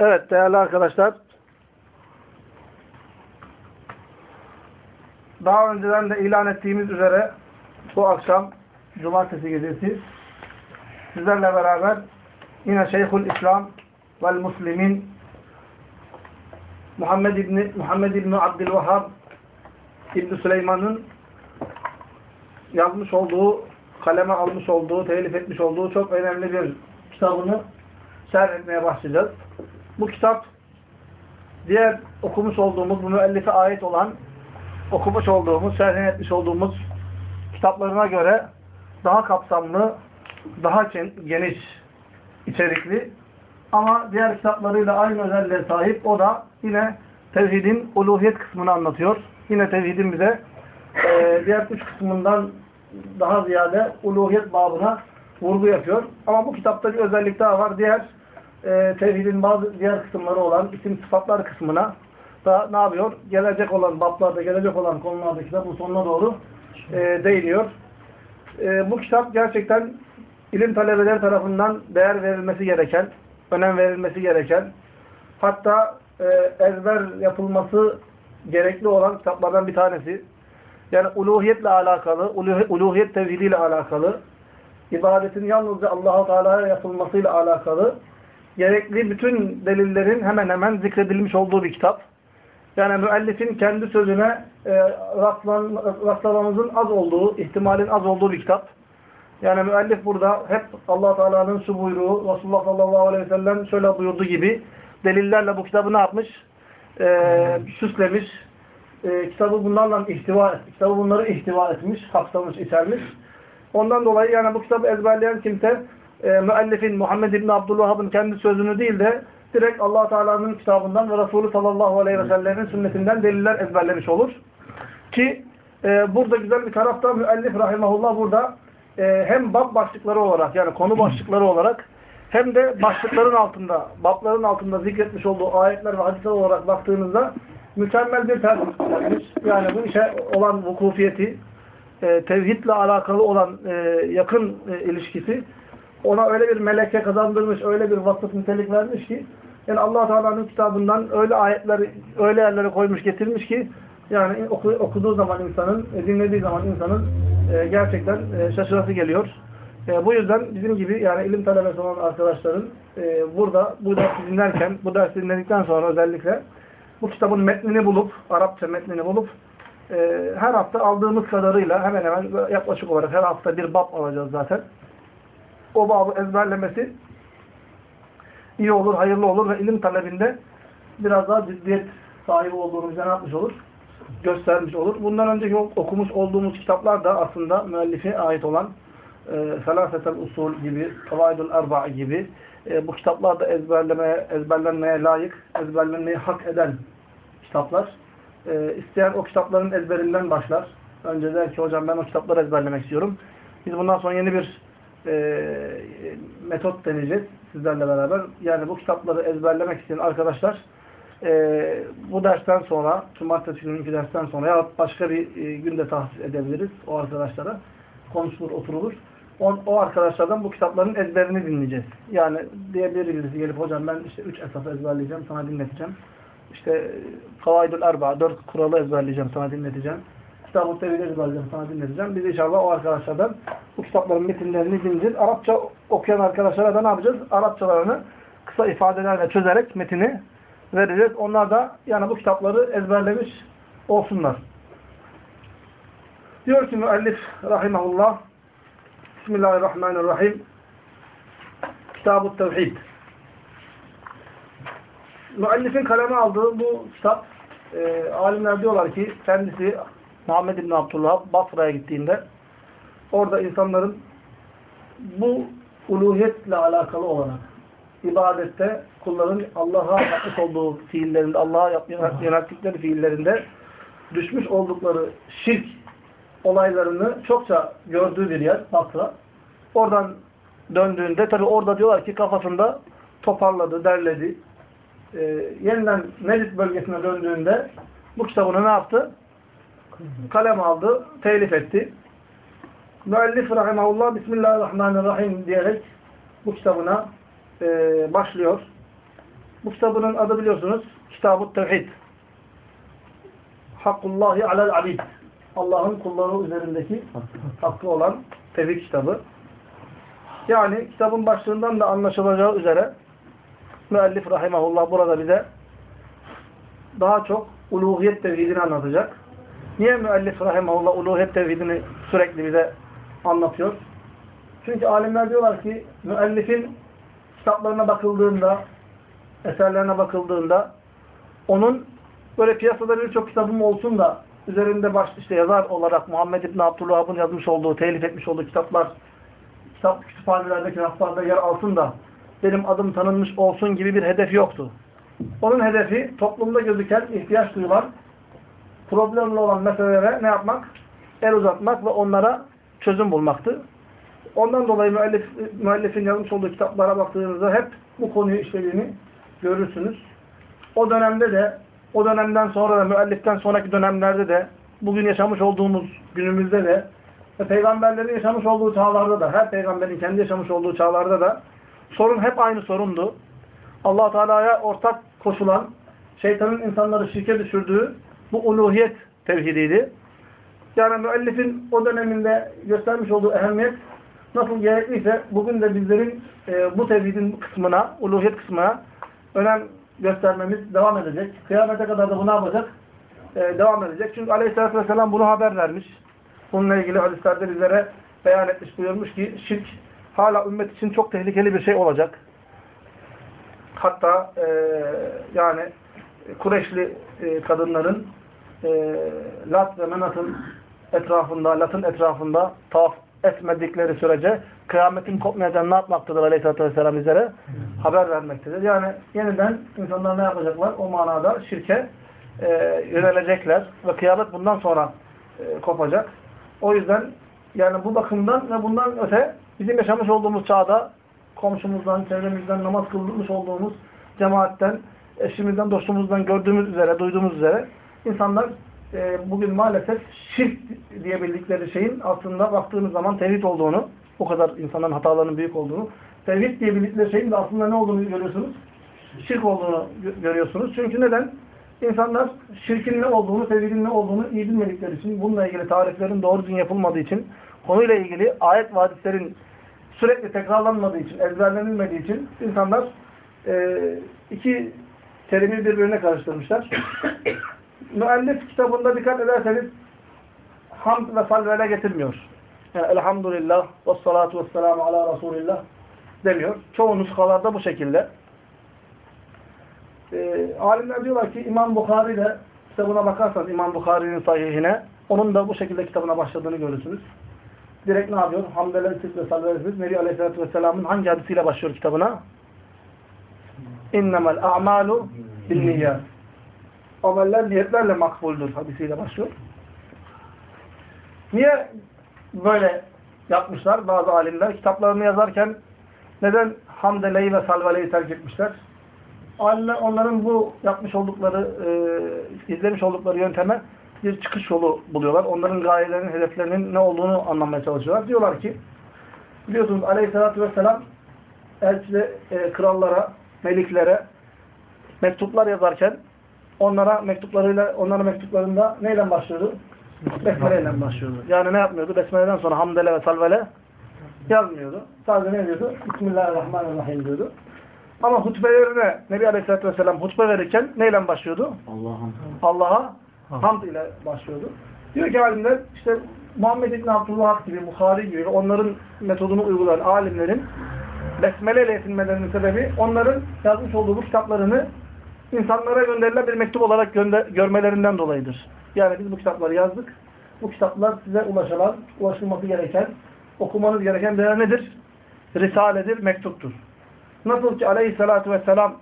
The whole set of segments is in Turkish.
Evet değerli arkadaşlar. Daha önceden de ilan ettiğimiz üzere bu akşam cumartesi gecesi sizlerle beraber yine Şeyhül İslam vel Müslimin Muhammed İbni, Muhammed İbni Abdülvahhab İbni Süleyman'ın yazmış olduğu, kaleme almış olduğu, telif etmiş olduğu çok önemli bir kitabını şerh etmeye başlayacağız. Bu kitap diğer okumuş olduğumuz, bu müellife ait olan okumuş olduğumuz, şerh etmiş olduğumuz kitaplarına göre daha kapsamlı, daha geniş içerikli ama diğer kitaplarıyla aynı özelliğe sahip. O da yine tevhidin uluhiyet kısmını anlatıyor. Yine tevhidin bize e, diğer üç kısmından daha ziyade uluhiyet babına vurgu yapıyor. Ama bu kitapta bir özellik daha var. Diğer e, tevhidin bazı diğer kısımları olan isim sıfatlar kısmına da ne yapıyor? Gelecek olan bablarda, gelecek olan konularda kitabın sonuna doğru e, değiniyor. E, bu kitap gerçekten ilim talebeleri tarafından değer verilmesi gereken, önem verilmesi gereken, hatta e, ezber yapılması gerekli olan kitaplardan bir tanesi. Yani uluhiyetle alakalı, uluhiyet, uluhiyet tevhidiyle alakalı, ibadetin yalnızca Allah-u Teala'ya yapılmasıyla alakalı gerekli bütün delillerin hemen hemen zikredilmiş olduğu bir kitap. Yani müellifin kendi sözüne e, rastlan, rastlamamızın az olduğu, ihtimalin az olduğu bir kitap. Yani müellif burada hep allah Teala'nın şu buyruğu, Resulullah sallallahu aleyhi ve sellem şöyle buyurdu gibi delillerle bu kitabı ne yapmış? E, süslemiş. E, kitabı bunlarla ihtiva etmiş. Kitabı bunları ihtiva etmiş, kapsamış, içermiş. Ondan dolayı yani bu kitabı ezberleyen kimse e, müellifin Muhammed İbni Abdülvahhab'ın kendi sözünü değil de direkt allah Teala'nın kitabından ve Resulü sallallahu aleyhi ve sellemin sünnetinden deliller ezberlemiş olur. Ki e, burada güzel bir tarafta müellif rahimahullah burada e, hem bab başlıkları olarak yani konu başlıkları olarak hem de başlıkların altında, babların altında zikretmiş olduğu ayetler ve hadisler olarak baktığınızda mükemmel bir tercih vermiş. Yani bu işe olan vukufiyeti, e, tevhidle alakalı olan e, yakın e, ilişkisi ona öyle bir meleke kazandırmış, öyle bir vasıf nitelik vermiş ki yani allah Teala'nın kitabından öyle ayetler, öyle yerlere koymuş, getirmiş ki yani oku, okuduğu zaman insanın, dinlediği zaman insanın e, gerçekten e, şaşırası geliyor. E, bu yüzden bizim gibi yani ilim talebesi olan arkadaşların e, burada bu dersi dinlerken, bu dersi dinledikten sonra özellikle bu kitabın metnini bulup, Arapça metnini bulup e, her hafta aldığımız kadarıyla hemen hemen yaklaşık olarak her hafta bir bab alacağız zaten o babı ezberlemesi iyi olur, hayırlı olur ve ilim talebinde biraz daha ciddiyet sahibi olduğunu bize ne yapmış olur? Göstermiş olur. Bundan önceki okumuş olduğumuz kitaplar da aslında müellife ait olan e, Usul gibi, Kavaidul Erba gibi e, bu kitaplar da ezberlemeye, ezberlenmeye layık, ezberlenmeyi hak eden kitaplar. E, isteyen o kitapların ezberinden başlar. Önce der ki hocam ben o kitapları ezberlemek istiyorum. Biz bundan sonra yeni bir e, metot deneyeceğiz sizlerle beraber. Yani bu kitapları ezberlemek isteyen arkadaşlar e, bu dersten sonra, cumartesi gününkü dersten sonra ya başka bir e, günde tahsis edebiliriz o arkadaşlara. Konuşulur, oturulur. O, o arkadaşlardan bu kitapların ezberini dinleyeceğiz. Yani diyebilir birisi gelip hocam ben işte üç esas ezberleyeceğim, sana dinleteceğim. İşte Kavaydül Erba, dört kuralı ezberleyeceğim, sana dinleteceğim. Kitab-ı Tevhid ezberleyeceğim, sana dinleteceğim. Biz inşallah o arkadaşlardan bu kitapların metinlerini dinleyeceğiz. Arapça okuyan arkadaşlara da ne yapacağız? Arapçalarını kısa ifadelerle çözerek metini vereceğiz. Onlar da yani bu kitapları ezberlemiş olsunlar. Diyor ki müellif rahimahullah Bismillahirrahmanirrahim Kitab-ı Tevhid Müellifin kaleme aldığı bu kitap e, alimler diyorlar ki kendisi Muhammed İbni Abdullah Basra'ya gittiğinde orada insanların bu uluhiyetle alakalı olarak ibadette kulların Allah'a yapmış olduğu fiillerinde, Allah'a yönelttikleri fiillerinde düşmüş oldukları şirk olaylarını çokça gördüğü bir yer Basra. Oradan döndüğünde tabi orada diyorlar ki kafasında toparladı, derledi. Ee, yeniden Necid bölgesine döndüğünde bu kitabını ne yaptı? Kalem aldı, telif etti. Müellif rahimahullah Bismillahirrahmanirrahim diyerek bu kitabına e, başlıyor. Bu kitabının adı biliyorsunuz Kitab-ı Tevhid. Hakkullahi alel abid. Allah'ın kulları üzerindeki hakkı olan tevhid kitabı. Yani kitabın başlığından da anlaşılacağı üzere müellif rahimahullah burada bize daha çok uluhiyet tevhidini anlatacak. Niye müellif rahimahullah uluhiyet tevhidini sürekli bize anlatıyor? Çünkü alimler diyorlar ki müellifin kitaplarına bakıldığında, eserlerine bakıldığında onun böyle piyasada birçok kitabım olsun da üzerinde baş işte yazar olarak Muhammed İbn Abdülvahab'ın yazmış olduğu, telif etmiş olduğu kitaplar kitap kütüphanelerdeki raflarda yer alsın da benim adım tanınmış olsun gibi bir hedef yoktu. Onun hedefi toplumda gözüken, ihtiyaç duyulan, problemli olan meselelere ne yapmak? El uzatmak ve onlara çözüm bulmaktı. Ondan dolayı müellif, müellifin yazmış olduğu kitaplara baktığınızda hep bu konuyu işlediğini görürsünüz. O dönemde de, o dönemden sonra da, müelliften sonraki dönemlerde de, bugün yaşamış olduğumuz günümüzde de ve peygamberlerin yaşamış olduğu çağlarda da, her peygamberin kendi yaşamış olduğu çağlarda da sorun hep aynı sorundu. allah Teala'ya ortak koşulan, şeytanın insanları şirke düşürdüğü bu uluhiyet tevhidiydi. Yani müellifin o döneminde göstermiş olduğu ehemmiyet nasıl gerekliyse bugün de bizlerin e, bu tevhidin kısmına, uluhiyet kısmına önem göstermemiz devam edecek. Kıyamete kadar da bu ne yapacak? E, devam edecek. Çünkü aleyhissalatü vesselam bunu haber vermiş. Bununla ilgili hadislerde bizlere beyan etmiş, buyurmuş ki şirk hala ümmet için çok tehlikeli bir şey olacak. Hatta e, yani Kureşli e, kadınların e, Lat ve Menat'ın etrafında, Lat'ın etrafında tavaf etmedikleri sürece kıyametin kopmayacağını ne yapmaktadır Aleyhisselatü Vesselam bizlere? Haber vermektedir. Yani yeniden insanlar ne yapacaklar? O manada şirke e, yönelecekler ve kıyamet bundan sonra e, kopacak. O yüzden yani bu bakımdan ve bundan öte bizim yaşamış olduğumuz çağda komşumuzdan, çevremizden namaz kılmış olduğumuz cemaatten, eşimizden, dostumuzdan gördüğümüz üzere, duyduğumuz üzere insanlar e, bugün maalesef şirk diyebildikleri şeyin aslında baktığınız zaman tevhid olduğunu, o kadar insanların hatalarının büyük olduğunu, tevhid diyebildikleri şeyin de aslında ne olduğunu görüyorsunuz? Şirk olduğunu görüyorsunuz. Çünkü neden? İnsanlar şirkin ne olduğunu, tevhidin ne olduğunu iyi bilmedikleri için, bununla ilgili tariflerin doğru düzgün yapılmadığı için, konuyla ilgili ayet ve hadislerin sürekli tekrarlanmadığı için, ezberlenilmediği için insanlar e, iki terimi birbirine karıştırmışlar. Müellif kitabında dikkat ederseniz hamd ve salvele getirmiyor. Yani elhamdülillah ve salatu ve selamu ala Resulillah demiyor. Çoğu nuskalarda bu şekilde. E, alimler diyorlar ki İmam Bukhari de kitabına bakarsanız İmam Bukhari'nin sahihine onun da bu şekilde kitabına başladığını görürsünüz. Direkt ne yapıyor? Hamdele ve salvele Nebi Aleyhisselatü Vesselam'ın hangi hadisiyle başlıyor kitabına? İnnemel a'malu bin niyyat. Ameller niyetlerle makbuldür hadisiyle başlıyor. Niye böyle yapmışlar bazı alimler? Kitaplarını yazarken neden hamdeleyi ve salveleyi tercih etmişler? Alimler onların bu yapmış oldukları, e, izlemiş oldukları yönteme bir çıkış yolu buluyorlar. Onların gayelerinin, hedeflerinin ne olduğunu anlamaya çalışıyorlar. Diyorlar ki, biliyorsunuz aleyhissalatü vesselam elçide, e, krallara, meliklere mektuplar yazarken onlara mektuplarıyla onların mektuplarında neyle başlıyordu? Besmele ile başlıyordu. Yani ne yapmıyordu? Besmele'den sonra hamdele ve salvele yazmıyordu. Sadece ne diyordu? Bismillahirrahmanirrahim diyordu. Ama hutbelerine Nebi Aleyhisselatü Vesselam hutbe verirken neyle başlıyordu? Allah'a hamd ile başlıyordu. Diyor ki alimler işte Muhammed İbn Abdülvahhab gibi, Bukhari gibi onların metodunu uygulayan alimlerin besmele ile yetinmelerinin sebebi onların yazmış olduğu bu kitaplarını insanlara gönderilen bir mektup olarak gönder görmelerinden dolayıdır. Yani biz bu kitapları yazdık. Bu kitaplar size ulaşılan, ulaşılması gereken, okumanız gereken birer nedir? Risaledir, mektuptur. Nasıl ki aleyhissalatü vesselam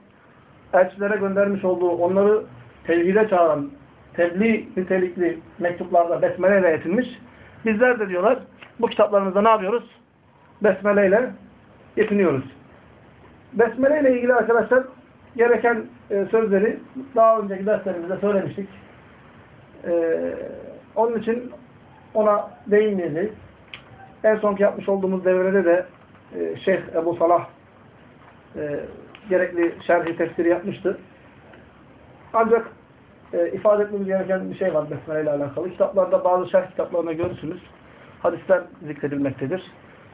elçilere göndermiş olduğu, onları tevhide çağıran, tebliğ nitelikli mektuplarda besmele ile yetinmiş. Bizler de diyorlar, bu kitaplarımızda ne yapıyoruz? Besmele ile yetiniyoruz. Besmele ile ilgili arkadaşlar gereken e, sözleri daha önceki derslerimizde söylemiştik. E, onun için ona değinmeyeceğiz. En sonki yapmış olduğumuz devrede de e, Şeyh Ebu Salah e, gerekli şerhi tefsiri yapmıştı. Ancak e, ifade etmemiz gereken bir şey var Besmele ile alakalı. Kitaplarda bazı şerh kitaplarında görürsünüz. Hadisler zikredilmektedir.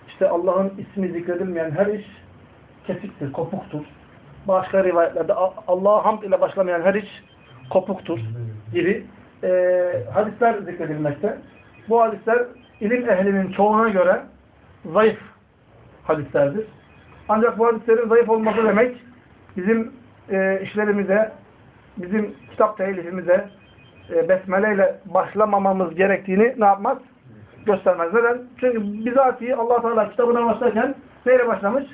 İşte Allah'ın ismi zikredilmeyen her iş kesiktir, kopuktur. Başka rivayetlerde Allah'a hamd ile başlamayan her iş kopuktur gibi e, hadisler zikredilmekte. Bu hadisler ilim ehlinin çoğuna göre zayıf hadislerdir. Ancak bu hadislerin zayıf olması demek bizim e, işlerimize, bizim kitap telifimize e, besmele ile başlamamamız gerektiğini ne yapmaz? Göstermez. Neden? Çünkü bizatihi allah Teala kitabına başlarken neyle başlamış?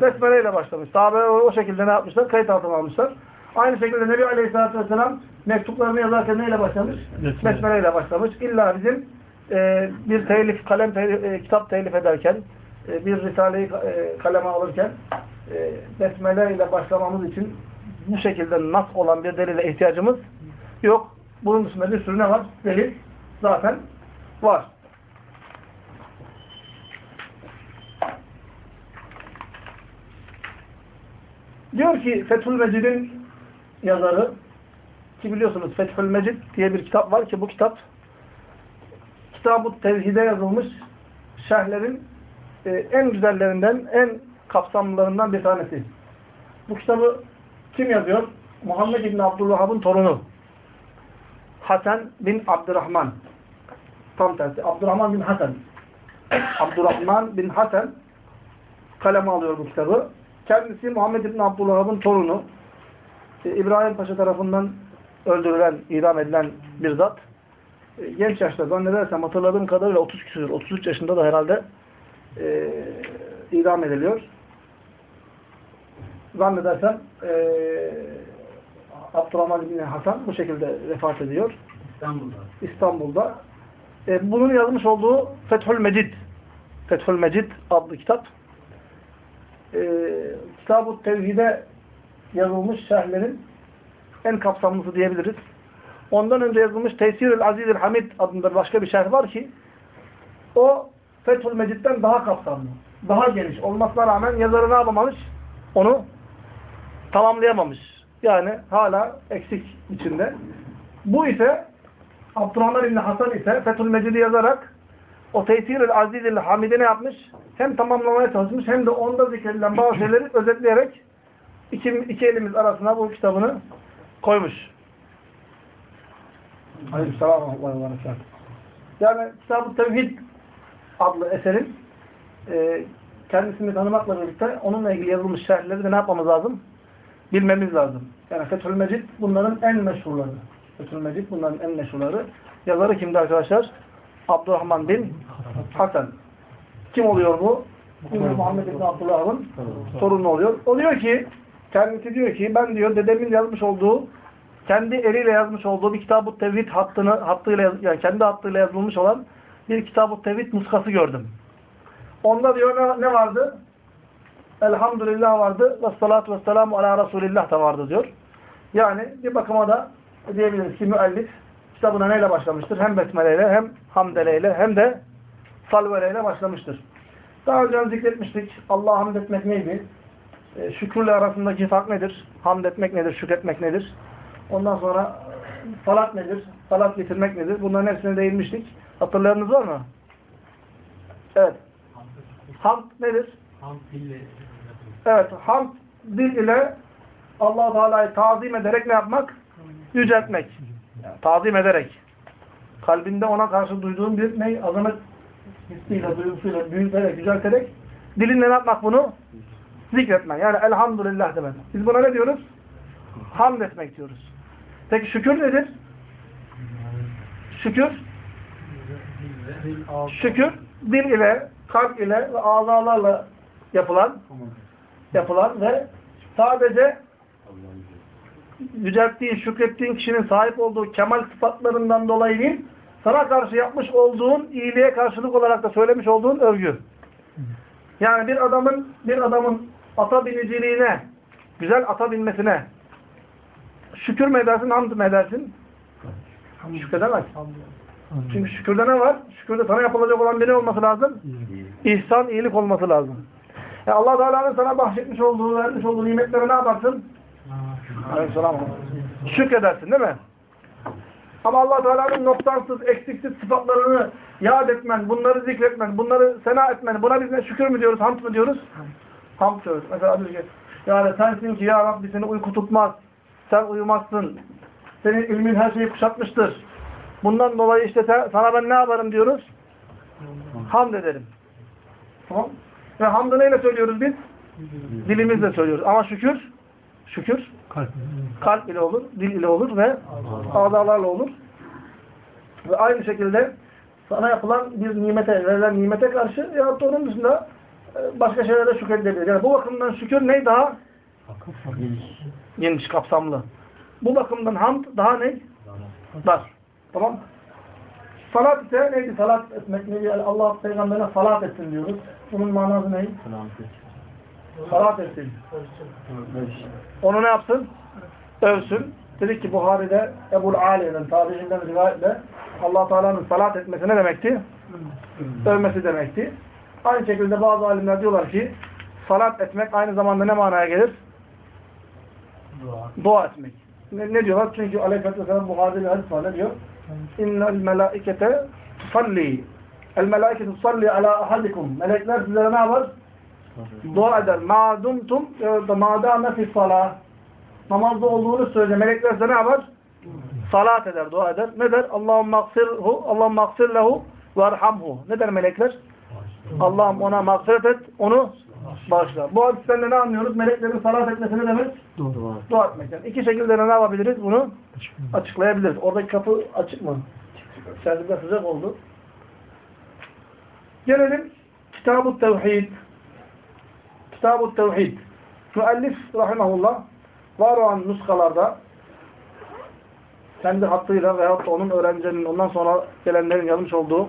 Besmele ile başlamış. Sahabe o, şekilde ne yapmışlar? Kayıt altına almışlar. Aynı şekilde Nebi Aleyhisselatü Vesselam mektuplarını yazarken neyle başlamış? Besmele ile başlamış. İlla bizim e, bir telif, kalem telif, e, kitap telif ederken, e, bir risaleyi e, kaleme alırken e, besmele ile başlamamız için bu şekilde nas olan bir delile ihtiyacımız yok. Bunun dışında bir sürü ne var? Delil zaten var. Diyor ki Fethül Mecid'in yazarı ki biliyorsunuz Fethül Mecid diye bir kitap var ki bu kitap Kitab-ı Tevhid'e yazılmış şerhlerin e, en güzellerinden, en kapsamlılarından bir tanesi. Bu kitabı kim yazıyor? Muhammed İbni Abdülvahhab'ın torunu. Hasan bin Abdurrahman. Tam tersi. Abdurrahman bin Hasan. Abdurrahman bin Hasan kaleme alıyor bu kitabı. Kendisi Muhammed İbni Abdülvahhab'ın torunu. E, İbrahim Paşa tarafından öldürülen, idam edilen bir zat. E, genç yaşta zannedersem hatırladığım kadarıyla 30 küsur, 33 yaşında da herhalde e, idam ediliyor. Zannedersem e, Abdurrahman bin Hasan bu şekilde vefat ediyor. İstanbul'da. İstanbul'da. E, bunun yazmış olduğu Fethül Mecid Fethül Mecid adlı kitap. E, Kitab-ı Tevhid'e yazılmış şerhlerin en kapsamlısı diyebiliriz. Ondan önce yazılmış Tesir-ül Aziz-ül Hamid adında başka bir şerh var ki o Fethül Mecid'den daha kapsamlı, daha geniş olmasına rağmen yazarı ne yapamamış? Onu tamamlayamamış. Yani hala eksik içinde. Bu ise Abdurrahman İbni Hasan ise Fethül Mecid'i yazarak o Tesir-ül Aziz-ül Hamid'i ne yapmış? Hem tamamlamaya çalışmış hem de onda zikredilen bazı şeyleri özetleyerek iki, iki elimiz arasına bu kitabını koymuş. Aleykümselam Allah'a Yani Kitab-ı Tevhid adlı eserin e, kendisini tanımakla birlikte onunla ilgili yazılmış şerhleri de ne yapmamız lazım? Bilmemiz lazım. Yani Fethül Mecid bunların en meşhurları. Fethül Mecid bunların en meşhurları. Yazarı kimdi arkadaşlar? Abdurrahman bin Hasan. Kim oluyor bu? Muhammed bin Abdullah'ın torunu oluyor. O diyor ki, kendisi diyor ki, ben diyor dedemin yazmış olduğu, kendi eliyle yazmış olduğu bir Kitab-ı Tevhid hattını, hattıyla, yani kendi hattıyla yazılmış olan bir Kitab-ı Tevhid nuskası gördüm. Onda diyor ne vardı? Elhamdülillah vardı. Ve salatu ve selamu ala Resulillah da vardı diyor. Yani bir bakıma da diyebiliriz ki müellif kitabına neyle başlamıştır? Hem besmeleyle hem hamdeleyle hem de salveleyle başlamıştır. Daha önce zikretmiştik. Allah'a hamd etmek neydi? E, şükürle arasındaki fark nedir? Hamd etmek nedir? Şükretmek nedir? Ondan sonra salat nedir? Salat getirmek nedir? Bunların hepsine değinmiştik. Hatırlayanınız var mı? Evet. Hamd nedir? Evet. Hamd dil ile allah Teala'yı tazim ederek ne yapmak? Yüceltmek. Tazim ederek. Kalbinde ona karşı duyduğun bir ne? Azamet hissiyle, duygusuyla büyüterek, yücelterek dilinle ne yapmak bunu? Zikretmek. Yani elhamdülillah demek. Biz buna ne diyoruz? Hamd etmek diyoruz. Peki şükür nedir? Şükür şükür dil ile, kalp ile ve azalarla yapılan yapılan ve sadece yücelttiğin, şükrettiğin kişinin sahip olduğu kemal sıfatlarından dolayı değil, sana karşı yapmış olduğun iyiliğe karşılık olarak da söylemiş olduğun övgü. Yani bir adamın bir adamın ata biniciliğine, güzel ata binmesine şükür mü edersin, hamd mı edersin? Şükredemez. Çünkü şükürde ne var? Şükürde sana yapılacak olan bir ne olması lazım? İhsan, iyilik olması lazım. Yani Allah Teala'nın sana bahşetmiş olduğu, vermiş olduğu nimetlere ne yaparsın? Aleyhisselam. Şükredersin değil mi? Ama Allah Teala'nın noktansız, eksiksiz sıfatlarını yad etmen, bunları zikretmen, bunları sena etmen, buna biz ne şükür mü diyoruz, hamd mı diyoruz? Hamd diyoruz. Mesela diyor ki, yani sensin ki ya Rabbi seni uyku tutmaz, sen uyumazsın, senin ilmin her şeyi kuşatmıştır. Bundan dolayı işte sana ben ne yaparım diyoruz? Hamd ederim. Tamam. Ve hamdı neyle söylüyoruz biz? Dilimizle söylüyoruz. Ama şükür, şükür kalp ile olur, dil ile olur ve azalarla olur. Ve aynı şekilde sana yapılan bir nimete, verilen nimete karşı ya da onun dışında e, başka şeylere şükredilebilir. Yani bu bakımdan şükür ne daha? Geniş, kapsamlı. Bu bakımdan hamd daha ne? Dar. Tamam Salat ise neydi? Salat etmek neydi? Allah peygamberine salat etsin diyoruz. Bunun manası ne? Salat etsin. Onu ne yapsın? Övsün. Dedik ki Buhari'de Ebu'l Aliye'den, tabi'inden rivayetle allah Teala'nın salat etmesi ne demekti? Övmesi demekti. Aynı şekilde bazı alimler diyorlar ki salat etmek aynı zamanda ne manaya gelir? Dua, Dua etmek. Ne, ne diyorlar? Çünkü Aleyhisselatü Vesselam Buhari'de bir hadis var. Ne diyor? İnnel melâikete tusalli. El melâikete tusalli ala ahadikum. Melekler sizlere ne yapar? Dua eder. Ma dumtum ma dâme fi salâh. Namazda olduğunu sürece melekler size ne yapar? Salat eder, dua eder. Ne der? Allahümme aksirhu, Allahümme aksir lehu ve erhamhu. Ne der melekler? Allah'ım ona mağfiret et, onu bağışla. Bu hadisten de ne anlıyoruz? Meleklerin salat etmesi ne demek? Dua. Dua etmek. Yani iki şekilde ne yapabiliriz? Bunu açıklayabiliriz. Oradaki kapı açık mı? İçeride sıcak oldu. Gelelim Kitab-ı Tevhid. Kitab-ı Tevhid. Müellif rahimahullah var olan nuskalarda kendi hattıyla veyahut da onun öğrencilerinin ondan sonra gelenlerin yazmış olduğu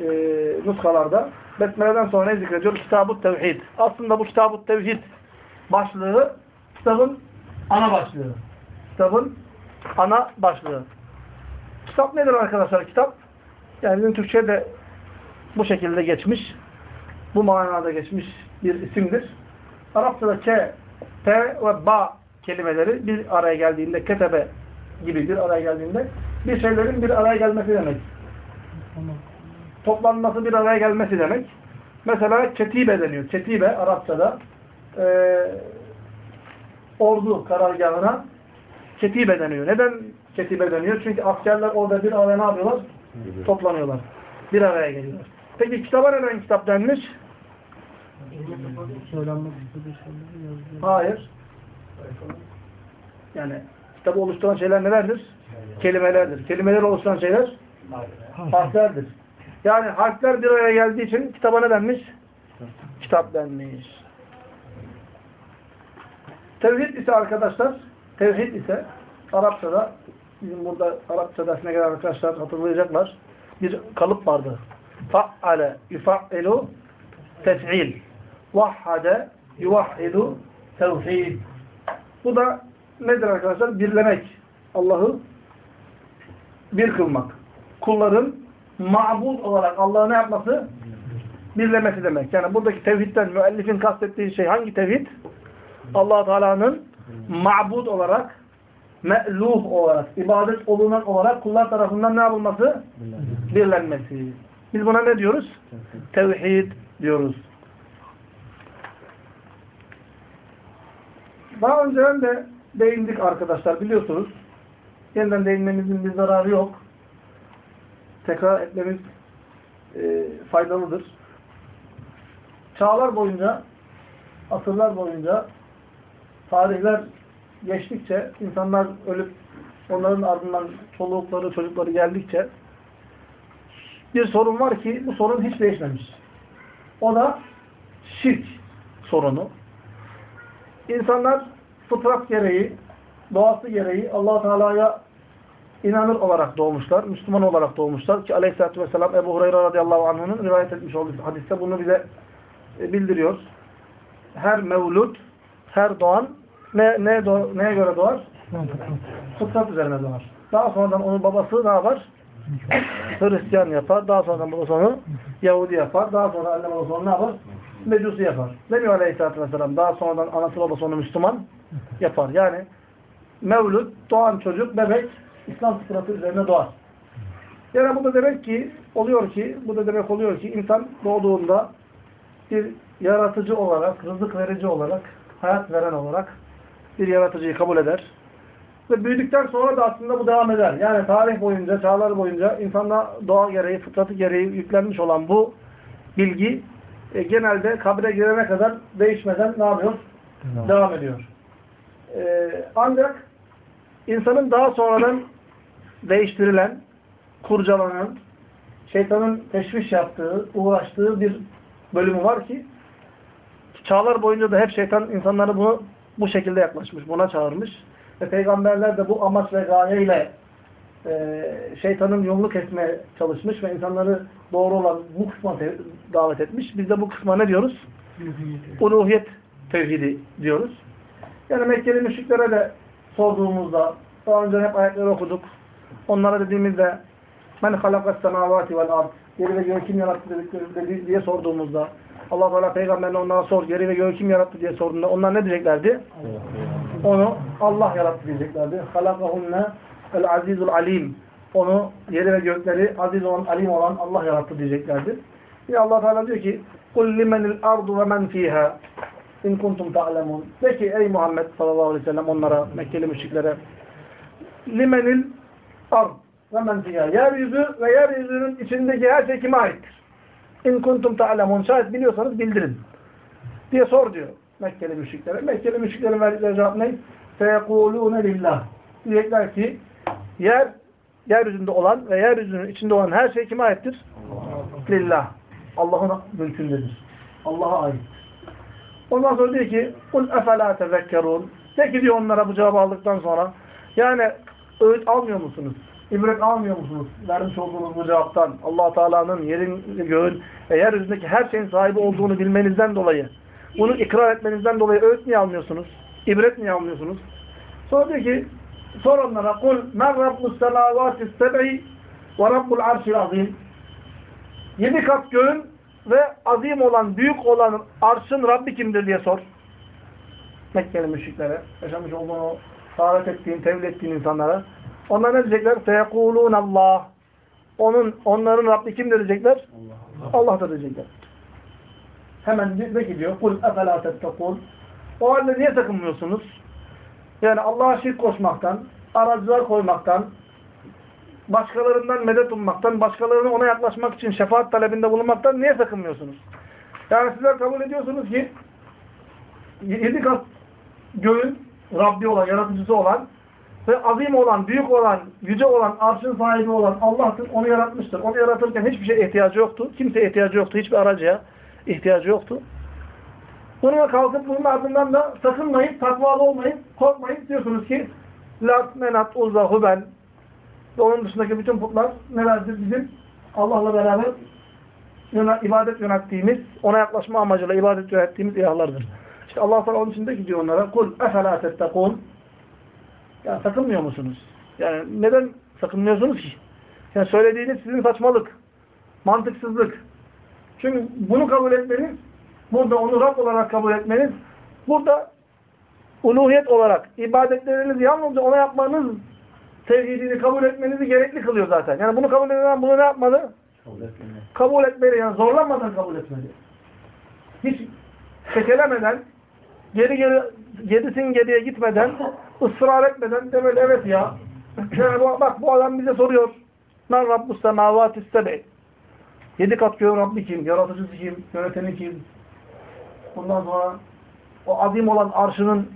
e, nuskalarda Besmele'den sonra ne zikrediyor? Kitab-ı Tevhid. Aslında bu Kitab-ı Tevhid başlığı kitabın ana başlığı. Kitabın ana başlığı. Kitap nedir arkadaşlar? Kitap yani bizim Türkçe'de bu şekilde geçmiş. Bu manada geçmiş bir isimdir. Arapçada ke, te ve ba kelimeleri bir araya geldiğinde ketebe gibi bir araya geldiğinde bir şeylerin bir araya gelmesi demek. Toplanması bir araya gelmesi demek. Mesela ketibe deniyor. Ketibe Arapçada e, ordu karargahına ketibe deniyor. Neden ketibe deniyor? Çünkü askerler orada bir araya ne yapıyorlar? Toplanıyorlar. Bir araya geliyorlar. Peki kitaba neden kitap denmiş? Hayır. Yani kitabı oluşturan şeyler nelerdir? Kelimelerdir. Kelimeler oluşturan şeyler harflerdir. Yani harfler bir araya geldiği için kitaba ne denmiş? Kitap denmiş. Tevhid ise arkadaşlar, tevhid ise Arapçada, bizim burada Arapça dersine gelen arkadaşlar hatırlayacaklar. Bir kalıp vardı. Fa'ale yufa'elu tef'il. Vahhade yuvahhidu tevhid. Bu da nedir arkadaşlar? Birlemek. Allah'ı bir kılmak. Kulların ma'bud olarak Allah'ı ne yapması? Birlemesi demek. Yani buradaki tevhidden müellifin kastettiği şey hangi tevhid? allah Teala'nın ma'bud olarak me'luh olarak, ibadet olunan olarak kullar tarafından ne yapılması? Birlenmesi. Biz buna ne diyoruz? Tevhid diyoruz. Daha önceden de değindik arkadaşlar biliyorsunuz. Yeniden değinmemizin bir zararı yok. Tekrar etmemiz e, faydalıdır. Çağlar boyunca, asırlar boyunca tarihler geçtikçe, insanlar ölüp onların ardından çolukları, çocukları geldikçe bir sorun var ki bu sorun hiç değişmemiş. O da şirk sorunu. İnsanlar fıtrat gereği, doğası gereği allah Teala'ya inanır olarak doğmuşlar, Müslüman olarak doğmuşlar. Ki aleyhissalatü vesselam Ebu Hureyre radıyallahu anh'ın rivayet etmiş olduğu hadiste bunu bize e, bildiriyor. Her mevlud, her doğan ne, ne doğ, neye göre doğar? Fıtrat üzerine doğar. Daha sonradan onun babası ne yapar? Hristiyan yapar. Daha sonradan babası onu Yahudi yapar. Daha sonra anne babası onu ne yapar? Mecusi yapar. Demiyor aleyhissalatü vesselam. Daha sonradan anası babası onu Müslüman yapar. Yani mevlud, doğan çocuk, bebek İslam fıtratı üzerine doğar. Yani bu da demek ki, oluyor ki, bu da demek oluyor ki insan doğduğunda bir yaratıcı olarak, rızık verici olarak, hayat veren olarak bir yaratıcıyı kabul eder. Ve büyüdükten sonra da aslında bu devam eder. Yani tarih boyunca, çağlar boyunca insana doğa gereği, fıtratı gereği yüklenmiş olan bu bilgi e, genelde kabre girene kadar değişmeden ne yapıyor? Devam. Devam ediyor. E, ancak insanın daha sonradan değiştirilen, kurcalanan, şeytanın teşviş yaptığı, uğraştığı bir bölümü var ki çağlar boyunca da hep şeytan insanları bunu bu şekilde yaklaşmış, buna çağırmış. Ve peygamberler de bu amaç ve gayeyle şeytanın yolunu kesmeye çalışmış ve insanları doğru olan bu kısma davet etmiş. Biz de bu kısma ne diyoruz? Uluhiyet tevhidi diyoruz. Yani Mekkeli müşriklere de sorduğumuzda, daha önce hep ayetleri okuduk. Onlara dediğimizde men halakas semavati vel ard Geri ve göğü kim yarattı dedikleri- dedi- diye sorduğumuzda Allah Teala peygamberine onlara sor, geri ve göğü kim yarattı diye sorduğunda onlar ne diyeceklerdi? Onu Allah yarattı diyeceklerdi. Halakahunne el azizul alim. Onu yeri ve gökleri aziz olan, alim olan Allah yarattı diyeceklerdi. Yine Allah Teala diyor ki قُلْ لِمَنِ الْأَرْضُ وَمَنْ ف۪يهَا اِنْ كُنْتُمْ تَعْلَمُونَ De ki ey Muhammed sallallahu aleyhi ve sellem onlara, Mekkeli müşriklere limenil ard ve men fiyâ. Yeryüzü ve yeryüzünün içindeki her şey kime aittir? İn kuntum ta'lemun. Şayet biliyorsanız bildirin. Diye sor diyor Mekkeli müşriklere. Mekkeli müşriklerin verdikleri cevap ne? Feyekulûne lillah. Diyecekler ki yer, yeryüzünde olan ve yeryüzünün içinde olan her şey kime aittir? Lillah. Allah'ın mülkündedir. Allah'a ait. Ondan sonra diyor ki قُلْ اَفَلَا تَذَكَّرُونَ De ki diyor onlara bu cevabı aldıktan sonra yani öğüt almıyor musunuz? İbret almıyor musunuz? Vermiş olduğunuz bu cevaptan allah Teala'nın yerin, göğün ve yeryüzündeki her şeyin sahibi olduğunu bilmenizden dolayı bunu ikrar etmenizden dolayı öğüt niye almıyorsunuz? İbret niye almıyorsunuz? Sonra diyor ki sor onlara kul men rabbus selavati sebe'i ve rabbul arşil azim yedi kat göğün ve azim olan, büyük olan arşın Rabbi kimdir diye sor. Mekkeli müşriklere, yaşamış olduğun o davet ettiğin, tevhid ettiğin insanlara. Onlar ne diyecekler? Feyekulûn Allah. Onun, onların Rabbi kimdir diyecekler? Allah. Allah'tır diyecekler. Hemen ne gidiyor? Kul efelâ tettekûn. O halde niye takınmıyorsunuz? Yani Allah'a şirk koşmaktan, aracılar koymaktan, başkalarından medet ummaktan, başkalarını ona yaklaşmak için şefaat talebinde bulunmaktan niye sakınmıyorsunuz? Yani sizler kabul ediyorsunuz ki yedi kat göğün Rabbi olan, yaratıcısı olan ve azim olan, büyük olan, yüce olan, arşın sahibi olan Allah'tır, onu yaratmıştır. Onu yaratırken hiçbir şeye ihtiyacı yoktu. Kimseye ihtiyacı yoktu. Hiçbir aracıya ihtiyacı yoktu. Bununla kalkıp bunun ardından da sakınmayın, takvalı olmayın, korkmayın diyorsunuz ki Lat, Menat, Uzza, Hubel ve onun dışındaki bütün putlar nelerdir? Bizim Allah'la beraber ibadet yönettiğimiz, ona yaklaşma amacıyla ibadet yönettiğimiz ilahlardır. İşte Allah Teala onun için de gidiyor onlara. Kul efela tettekûn. Ya sakınmıyor musunuz? Yani neden sakınmıyorsunuz ki? Yani söylediğiniz sizin saçmalık, mantıksızlık. Çünkü bunu kabul etmeniz, burada onu Rab olarak kabul etmeniz, burada uluhiyet olarak ibadetlerinizi yalnızca ona yapmanız tevhidini kabul etmenizi gerekli kılıyor zaten. Yani bunu kabul eden bunu ne yapmalı? Kabul etmeli. Yani zorlanmadan kabul etmeli. Hiç çekelemeden, geri geri gerisin geriye gitmeden ısrar etmeden demeli evet ya. Yani bak bu adam bize soruyor. Men Rabbus semavati sebe. Yedi kat göğün Rabbi kim? Yaratıcısı kim? Yöneteni kim? Bundan sonra o azim olan arşının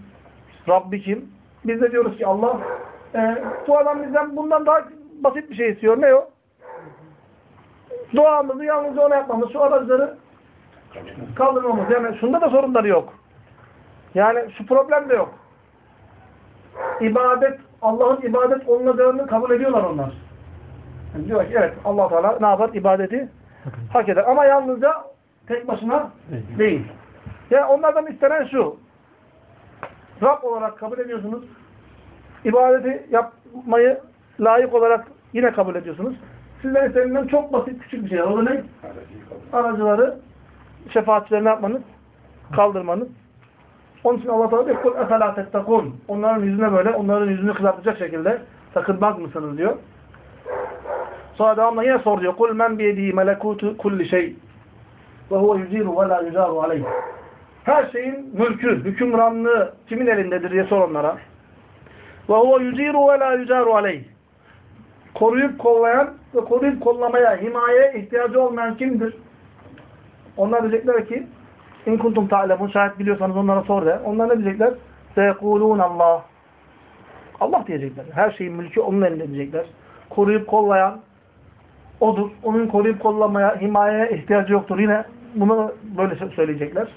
Rabbi kim? Biz de diyoruz ki Allah. E, bu adam bizden bundan daha basit bir şey istiyor. Ne o? Duamızı yalnızca ona yapmamız. Şu aracıları kaldırmamız. Yani şunda da sorunları yok. Yani şu problem de yok. İbadet, Allah'ın ibadet olunacağını kabul ediyorlar onlar. Yani diyor ki evet allah Teala ne yapar? İbadeti hak eder. Ama yalnızca tek başına değil. Yani onlardan istenen şu. Rab olarak kabul ediyorsunuz. İbadeti yapmayı layık olarak yine kabul ediyorsunuz. Sizden istenilen çok basit küçük bir şey. O da ne? Aracıları şefaatçilerini yapmanız, kaldırmanız. Onun için Allah Teala diyor, "Kul efela tettekun." Onların yüzüne böyle, onların yüzünü kızartacak şekilde sakınmaz mısınız diyor. Sonra devamla yine sor diyor. "Kul men biyedihi melekutu kulli şey ve huve yuziru ve la yuzaru aleyh." Her şeyin mülkü, hükümranlığı kimin elindedir diye sor onlara. Ve huve yuziru ve la yuzaru aleyh. Koruyup kollayan ve koruyup kollamaya, himayeye ihtiyacı olmayan kimdir? Onlar diyecekler ki İn kuntum ta'lemun şayet biliyorsanız onlara sor de. Onlar ne diyecekler? Seyekulun Allah. Allah diyecekler. Her şeyin mülkü onun elinde diyecekler. Koruyup kollayan odur. Onun koruyup kollamaya, himayeye ihtiyacı yoktur. Yine bunu böyle söyleyecekler.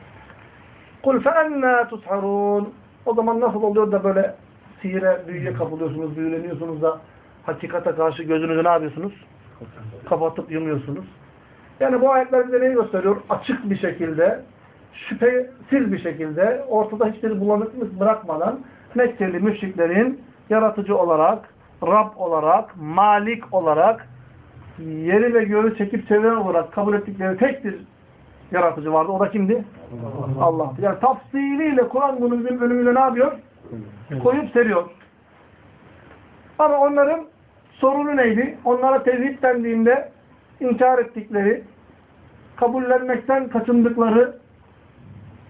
Kul feennâ tusharun. O zaman nasıl oluyor da böyle sihire, büyüye kapılıyorsunuz, büyüleniyorsunuz da hakikate karşı gözünüzü ne yapıyorsunuz? Kapatıp yumuyorsunuz. Yani bu ayetler bize neyi gösteriyor? Açık bir şekilde, şüphesiz bir şekilde, ortada hiçbir bulanıklık bırakmadan Mekkeli müşriklerin yaratıcı olarak, Rab olarak, Malik olarak, yeri ve göğü çekip çeviren olarak kabul ettikleri tek bir yaratıcı vardı. O da kimdi? Allah. Yani tafsiliyle Kur'an bunu bizim önümüze ne yapıyor? Koyup seriyor. Ama onların sorunu neydi? Onlara tevhid dendiğinde inkar ettikleri, kabullenmekten kaçındıkları,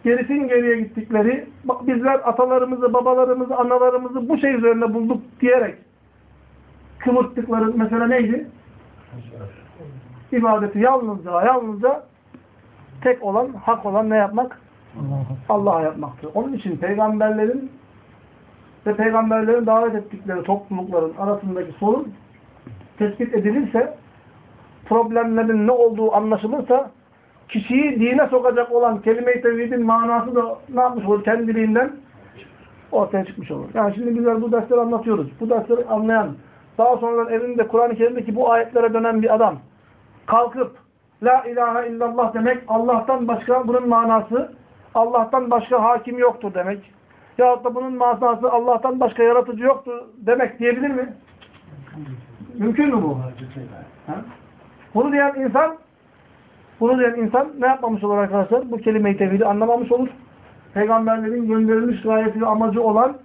gerisin geriye gittikleri, bak bizler atalarımızı, babalarımızı, analarımızı bu şey üzerine bulduk diyerek kıvırttıkları mesela neydi? İbadeti yalnızca, yalnızca tek olan, hak olan ne yapmak? Allah'a yapmaktır. Onun için peygamberlerin ve peygamberlerin davet ettikleri toplulukların arasındaki sorun tespit edilirse problemlerin ne olduğu anlaşılırsa kişiyi dine sokacak olan kelime-i tevhidin manası da ne yapmış olur? Kendiliğinden ortaya çıkmış olur. Yani şimdi bizler bu dersleri anlatıyoruz. Bu dersleri anlayan, daha sonra elinde Kur'an-ı Kerim'deki bu ayetlere dönen bir adam kalkıp La ilahe illallah demek Allah'tan başka bunun manası Allah'tan başka hakim yoktur demek. Yahut da bunun manası Allah'tan başka yaratıcı yoktur demek diyebilir mi? Mümkün mü bu? Ha? Bunu diyen insan bunu diyen insan ne yapmamış olur arkadaşlar? Bu kelime-i tevhidi anlamamış olur. Peygamberlerin gönderilmiş gayeti ve amacı olan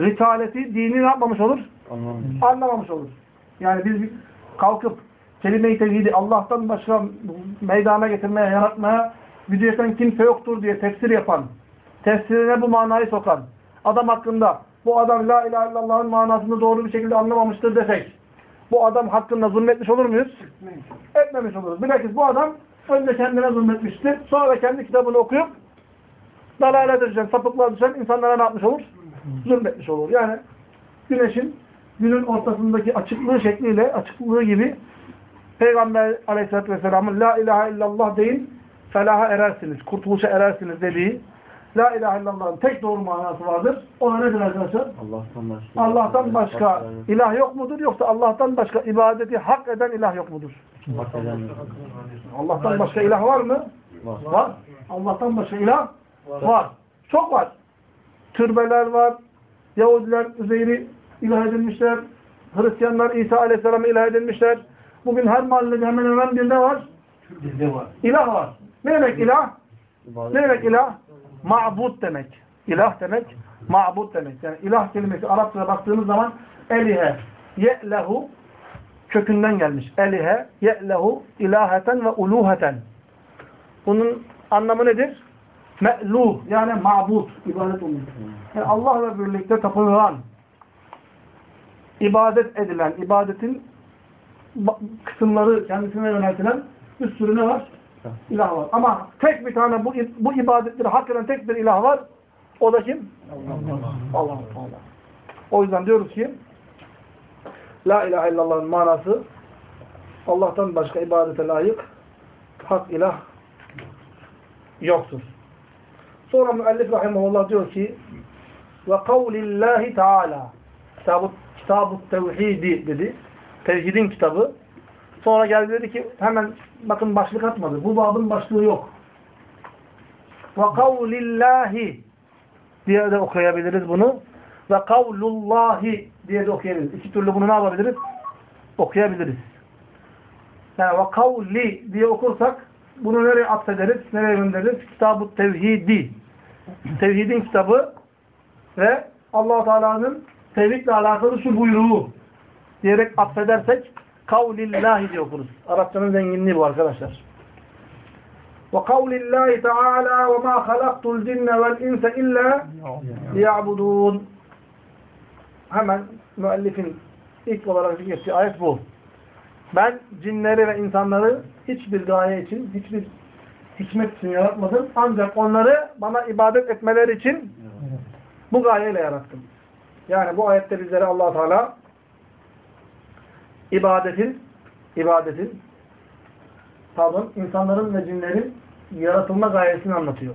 risaleti, dini ne yapmamış olur? Anlamış. Anlamamış olur. Yani biz kalkıp kelime-i tevhidi Allah'tan başka meydana getirmeye, yaratmaya gücü yeten kimse yoktur diye tefsir yapan, tefsirine bu manayı sokan adam hakkında bu adam la ilahe illallah'ın manasını doğru bir şekilde anlamamıştır desek bu adam hakkında zulmetmiş olur muyuz? Etmemiş oluruz. Bilakis bu adam önce kendine zulmetmiştir. Sonra kendi kitabını okuyup dalalete düşen, sapıklığa düşen insanlara ne yapmış olur? Zulmetmiş olur. Yani güneşin günün ortasındaki açıklığı şekliyle, açıklığı gibi Peygamber aleyhissalatü vesselamın La ilahe illallah deyin, felaha erersiniz, kurtuluşa erersiniz dediği La ilahe illallah'ın tek doğru manası vardır. O da nedir arkadaşlar? Allah'tan başka. Allah'tan başka ilah yok mudur? Yoksa Allah'tan başka ibadeti hak eden ilah yok mudur? Allah'tan başka ilah var mı? Var. Var. Allah'tan başka ilah var. Çok var. Türbeler var. Yahudiler Üzeyr'i ilah edilmişler. Hristiyanlar İsa Aleyhisselam'ı ilah edilmişler. Bugün her mahallede hemen hemen bir ne var? Bizde var. İlah var. Ne demek ilah? Ne demek ilah? Ma'bud demek. İlah demek, ma'bud demek. Yani ilah kelimesi Arapçada baktığınız zaman elihe, ye'lehu kökünden gelmiş. Elihe, ye'lehu ilaheten ve uluheten. Bunun anlamı nedir? Me'luh yani ma'bud, ibadet olunur. Yani Allah ve birlikte tapınılan, ibadet edilen, ibadetin ba- kısımları kendisine yöneltilen bir sürü ne var? İlah var. Ama tek bir tane bu, bu ibadetleri hak eden tek bir ilah var. O da kim? Allah. Allah. Allah. O yüzden diyoruz ki La ilahe illallah'ın manası Allah'tan başka ibadete layık hak ilah yoktur. Sonra müellif rahimahullah diyor ki ve kavlillahi teala kitab-ı kitab tevhidi dedi. Tevhidin kitabı. Sonra geldi dedi ki hemen bakın başlık atmadı. Bu babın başlığı yok. Ve kavlillahi diye de okuyabiliriz bunu. Ve kavlullahi diye de okuyabiliriz. İki türlü bunu ne yapabiliriz? Okuyabiliriz. Yani ve kavli diye okursak bunu nereye atfederiz? Nereye göndeririz? Kitab-ı Tevhidi. Tevhidin kitabı ve allah Teala'nın tevhidle alakalı şu buyruğu diyerek atfedersek kavlillahi diye okuruz. Arapçanın zenginliği bu arkadaşlar. Ve kavlillahi teala ve ma halaktul cinne vel inse illa liya'budun. Hemen müellifin ilk olarak zikrettiği ayet bu. Ben cinleri ve insanları hiçbir gaye için, hiçbir hikmet için yaratmadım. Ancak onları bana ibadet etmeleri için bu gayeyle yarattım. Yani bu ayette bizlere allah Teala ibadetin ibadetin pardon, insanların ve cinlerin yaratılma gayesini anlatıyor.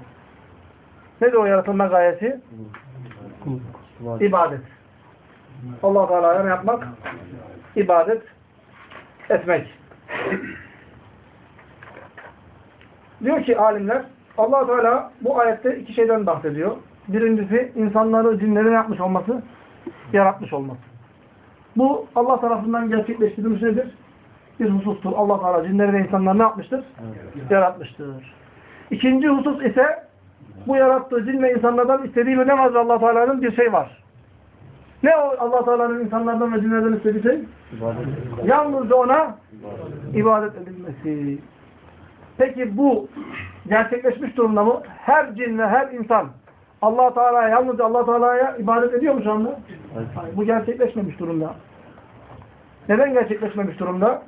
Nedir o yaratılma gayesi? İbadet. allah Teala'ya ne yapmak? İbadet etmek. Diyor ki alimler, allah Teala bu ayette iki şeyden bahsediyor. Birincisi insanları, cinleri yapmış olması? Yaratmış olması. Bu Allah tarafından gerçekleştirilmiş nedir? Bir husustur. Allah Teala cinleri ve insanları ne yapmıştır? Yaratmıştır. İkinci husus ise bu yarattığı cin ve insanlardan istediği bir ne var Allah Teala'nın bir şey var. Ne o Allah Teala'nın insanlardan ve cinlerden istediği şey? Yalnızca ona ibadet edilmesi. Peki bu gerçekleşmiş durumda mı? Her cin ve her insan Allah Teala'ya yalnızca Allah Teala'ya ibadet ediyor mu şu anda? Hayır, bu gerçekleşmemiş durumda. Neden gerçekleşmemiş durumda?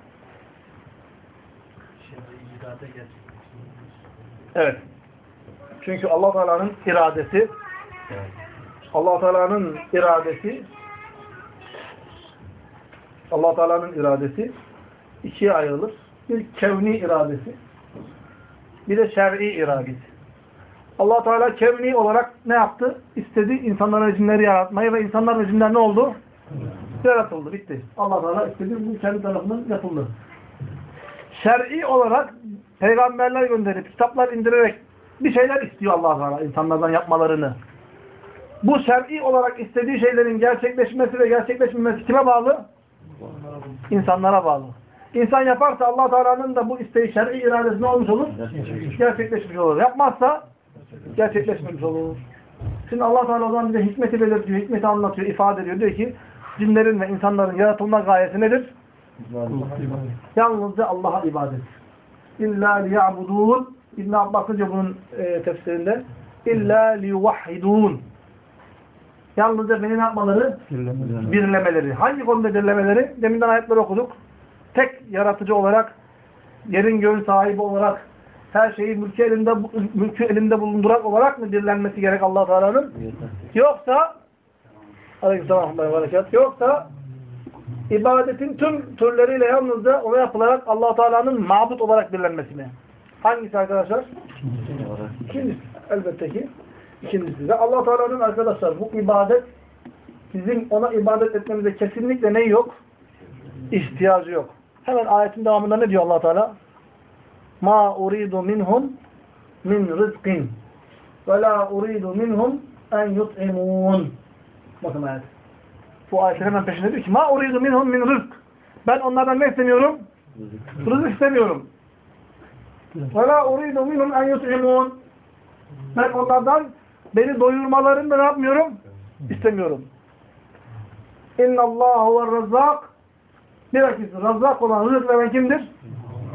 Evet. Çünkü Allah Teala'nın iradesi Allah Teala'nın iradesi Allah Teala'nın iradesi ikiye ayrılır. Bir kevni iradesi, bir de şer'i iradesi. Allah Teala kevni olarak ne yaptı? İstedi insanları ve cinleri yaratmayı ve insanlar ve cinler ne oldu? Yaratıldı, bitti. Allah Teala istedi, bu kendi tarafından yapıldı. Şer'i olarak peygamberler gönderip, kitaplar indirerek bir şeyler istiyor Allah Teala insanlardan yapmalarını. Bu şer'i olarak istediği şeylerin gerçekleşmesi ve gerçekleşmemesi kime bağlı? İnsanlara bağlı. İnsan yaparsa Allah Teala'nın da bu isteği şer'i iradesi ne olmuş olur? Gerçekleşmiş olur. Yapmazsa gerçekleşmemiş olur. Şimdi Allah Teala o zaman bize hikmeti belirtiyor, hikmeti anlatıyor, ifade ediyor. Diyor ki cinlerin ve insanların yaratılma gayesi nedir? Yalnızca Allah'a ibadet. İlla liya'budun. İbn Abbas Hoca bunun e, tefsirinde illa liyuvahhidun. Yalnızca beni ne yapmaları? Birlemeleri. Hangi konuda birlemeleri? Deminden ayetleri okuduk. Tek yaratıcı olarak, yerin göğün sahibi olarak, her şeyi mülkü elinde, mülkü elinde bulundurak olarak mı birlenmesi gerek allah Teala'nın? Yoksa Aleykümselam ve berekat. Yoksa ibadetin tüm türleriyle yalnızca ona yapılarak allah Teala'nın mabut olarak birlenmesi mi? Hangisi arkadaşlar? İkincisi. Elbette ki. İkincisi de allah Teala'nın arkadaşlar bu ibadet bizim ona ibadet etmemize kesinlikle ne yok? İhtiyacı yok. Hemen ayetin devamında ne diyor allah Teala? Ma uridu minhum min rizqin ve la uridu minhum en yut'imun. Bakın ayet. Bu ayetin hemen peşinde diyor ki Ma uridu minhum min rizq. Ben onlardan ne istemiyorum? Rızık istemiyorum. Ve la uridu minhum en yut'imun. Ben onlardan beni doyurmalarını da ne yapmıyorum? İstemiyorum. İnna Allah huve razzak. Bilakis razzak olan rızık veren kimdir?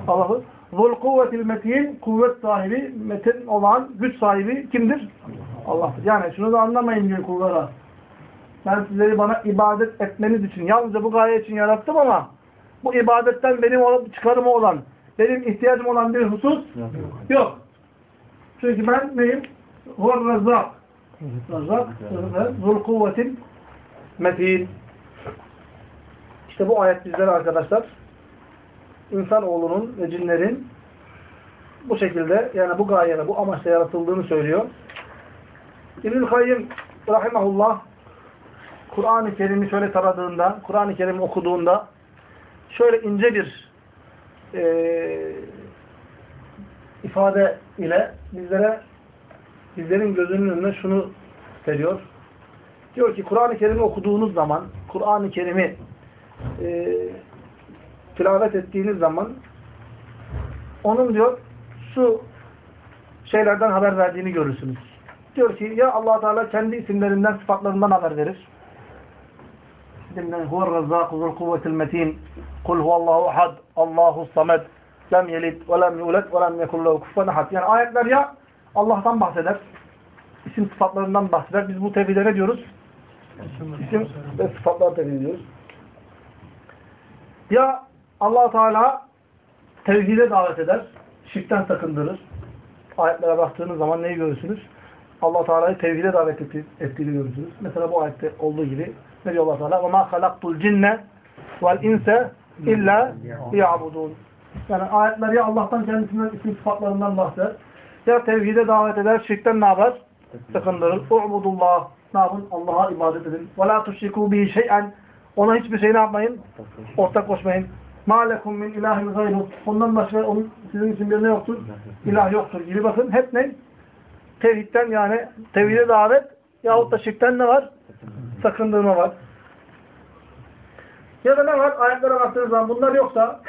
Allah'ı. Zul kuvvetil metin, kuvvet sahibi, metin olan, güç sahibi kimdir? Allah'tır. Yani şunu da anlamayın diyor kullara. Ben sizleri bana ibadet etmeniz için, yalnızca bu gaye için yarattım ama bu ibadetten benim çıkarımı olan, benim ihtiyacım olan bir husus Yok. Çünkü ben neyim? Huve rezzak. Rezzak zul kuvvetin metin. İşte bu ayet bizlere arkadaşlar insanoğlunun ve cinlerin bu şekilde yani bu gayene, bu amaçla yaratıldığını söylüyor. İbnül Kayyım rahimahullah Kur'an-ı Kerim'i şöyle taradığında, Kur'an-ı Kerim'i okuduğunda şöyle ince bir eee ifade ile bizlere bizlerin gözünün önüne şunu seriyor. Diyor ki Kur'an-ı Kerim'i okuduğunuz zaman, Kur'an-ı Kerim'i e, tilavet ettiğiniz zaman onun diyor şu şeylerden haber verdiğini görürsünüz. Diyor ki ya allah Teala kendi isimlerinden, sıfatlarından haber verir. Deminden huve razzâku zul kuvvetil metin kul huvallahu ahad Allahu samed lem yelid ve lem yulet ve lem yekun lehu kufuven ahad. Yani ayetler ya Allah'tan bahseder, isim sıfatlarından bahseder. Biz bu tevhide ne diyoruz? İsim ve sıfatlar tevhid ediyoruz. Ya allah Teala tevhide davet eder, şirkten sakındırır. Ayetlere baktığınız zaman neyi görürsünüz? allah Teala'yı tevhide davet etti- ettiğini görürsünüz. Mesela bu ayette olduğu gibi ne diyor allah Teala? وَمَا خَلَقْتُ الْجِنَّ وَالْاِنْسَ اِلَّا لِيَعْبُدُونَ Yani ayetler ya Allah'tan kendisinden isim sıfatlarından bahseder. Ya tevhide davet eder, şirkten ne yapar? Sakındırır. اُعْبُدُ Ne yapın? Allah'a ibadet edin. وَلَا تُشْرِكُوا بِهِ شَيْئًا Ona hiçbir şey ne yapmayın? Ortak koşmayın. مَا min ilahin gayru. Ondan başka onun, sizin için bir ne yoktur? İlah yoktur gibi bakın. Hep ne? Tevhidden yani tevhide davet yahut da şirkten ne var? Sakındırma var. Ya da ne var? Ayaklara baktığınız zaman bunlar yoksa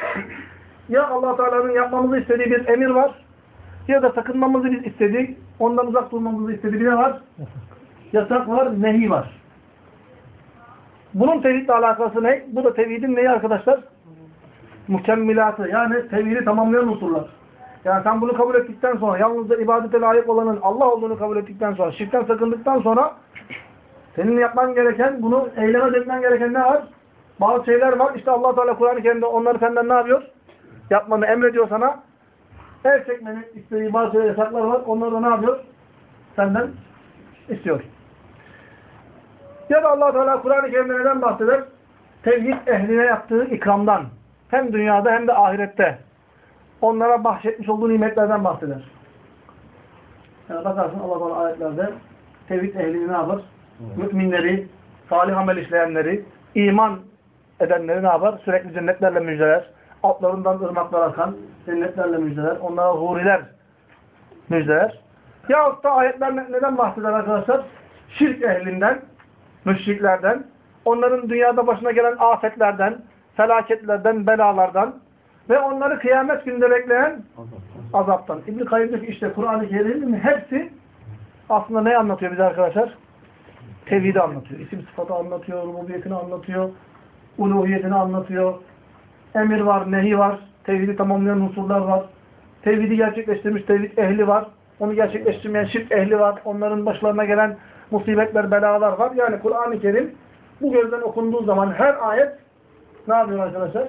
ya allah Teala'nın yapmamızı istediği bir emir var ya da sakınmamızı biz istedik, ondan uzak durmamızı istediği bir ne var? Yasak var, nehi var. Bunun tevhidle alakası ne? Bu da tevhidin neyi arkadaşlar? Mükemmilatı. Yani tevhidi tamamlayan unsurlar. Yani sen bunu kabul ettikten sonra, yalnızca ibadete layık olanın Allah olduğunu kabul ettikten sonra, şirkten sakındıktan sonra senin yapman gereken, bunu eyleme dökmen gereken ne var? Bazı şeyler var. İşte allah Teala Kur'an-ı Kerim'de onları senden ne yapıyor? Yapmanı emrediyor sana. El çekmenin istediği bazı şeyler, yasaklar var. Onları da ne yapıyor? Senden istiyor. Ya da allah Teala Kur'an-ı Kerim'de neden bahseder? Tevhid ehline yaptığı ikramdan. Hem dünyada hem de ahirette. Onlara bahşetmiş olduğu nimetlerden bahseder. Yani bakarsın allah Teala ayetlerde tevhid ehlini ne yapar? Müminleri, salih amel işleyenleri, iman edenleri ne yapar? Sürekli cennetlerle müjdeler. Altlarından ırmaklar akan cennetlerle müjdeler. Onlara huriler müjdeler. Yahut da ayetler ne- neden bahseder arkadaşlar? Şirk ehlinden, müşriklerden, onların dünyada başına gelen afetlerden, felaketlerden, belalardan ve onları kıyamet gününde bekleyen azaptan. İbn-i Kayyum diyor ki işte Kur'an-ı Kerim'in hepsi aslında ne anlatıyor bize arkadaşlar? Tevhidi anlatıyor. İsim sıfatı anlatıyor, rububiyetini anlatıyor, uluhiyetini anlatıyor. Emir var, nehi var, tevhidi tamamlayan unsurlar var. Tevhidi gerçekleştirmiş tevhid ehli var. Onu gerçekleştirmeyen şirk ehli var. Onların başlarına gelen musibetler, belalar var. Yani Kur'an-ı Kerim bu gözden okunduğu zaman her ayet ne yapıyor arkadaşlar?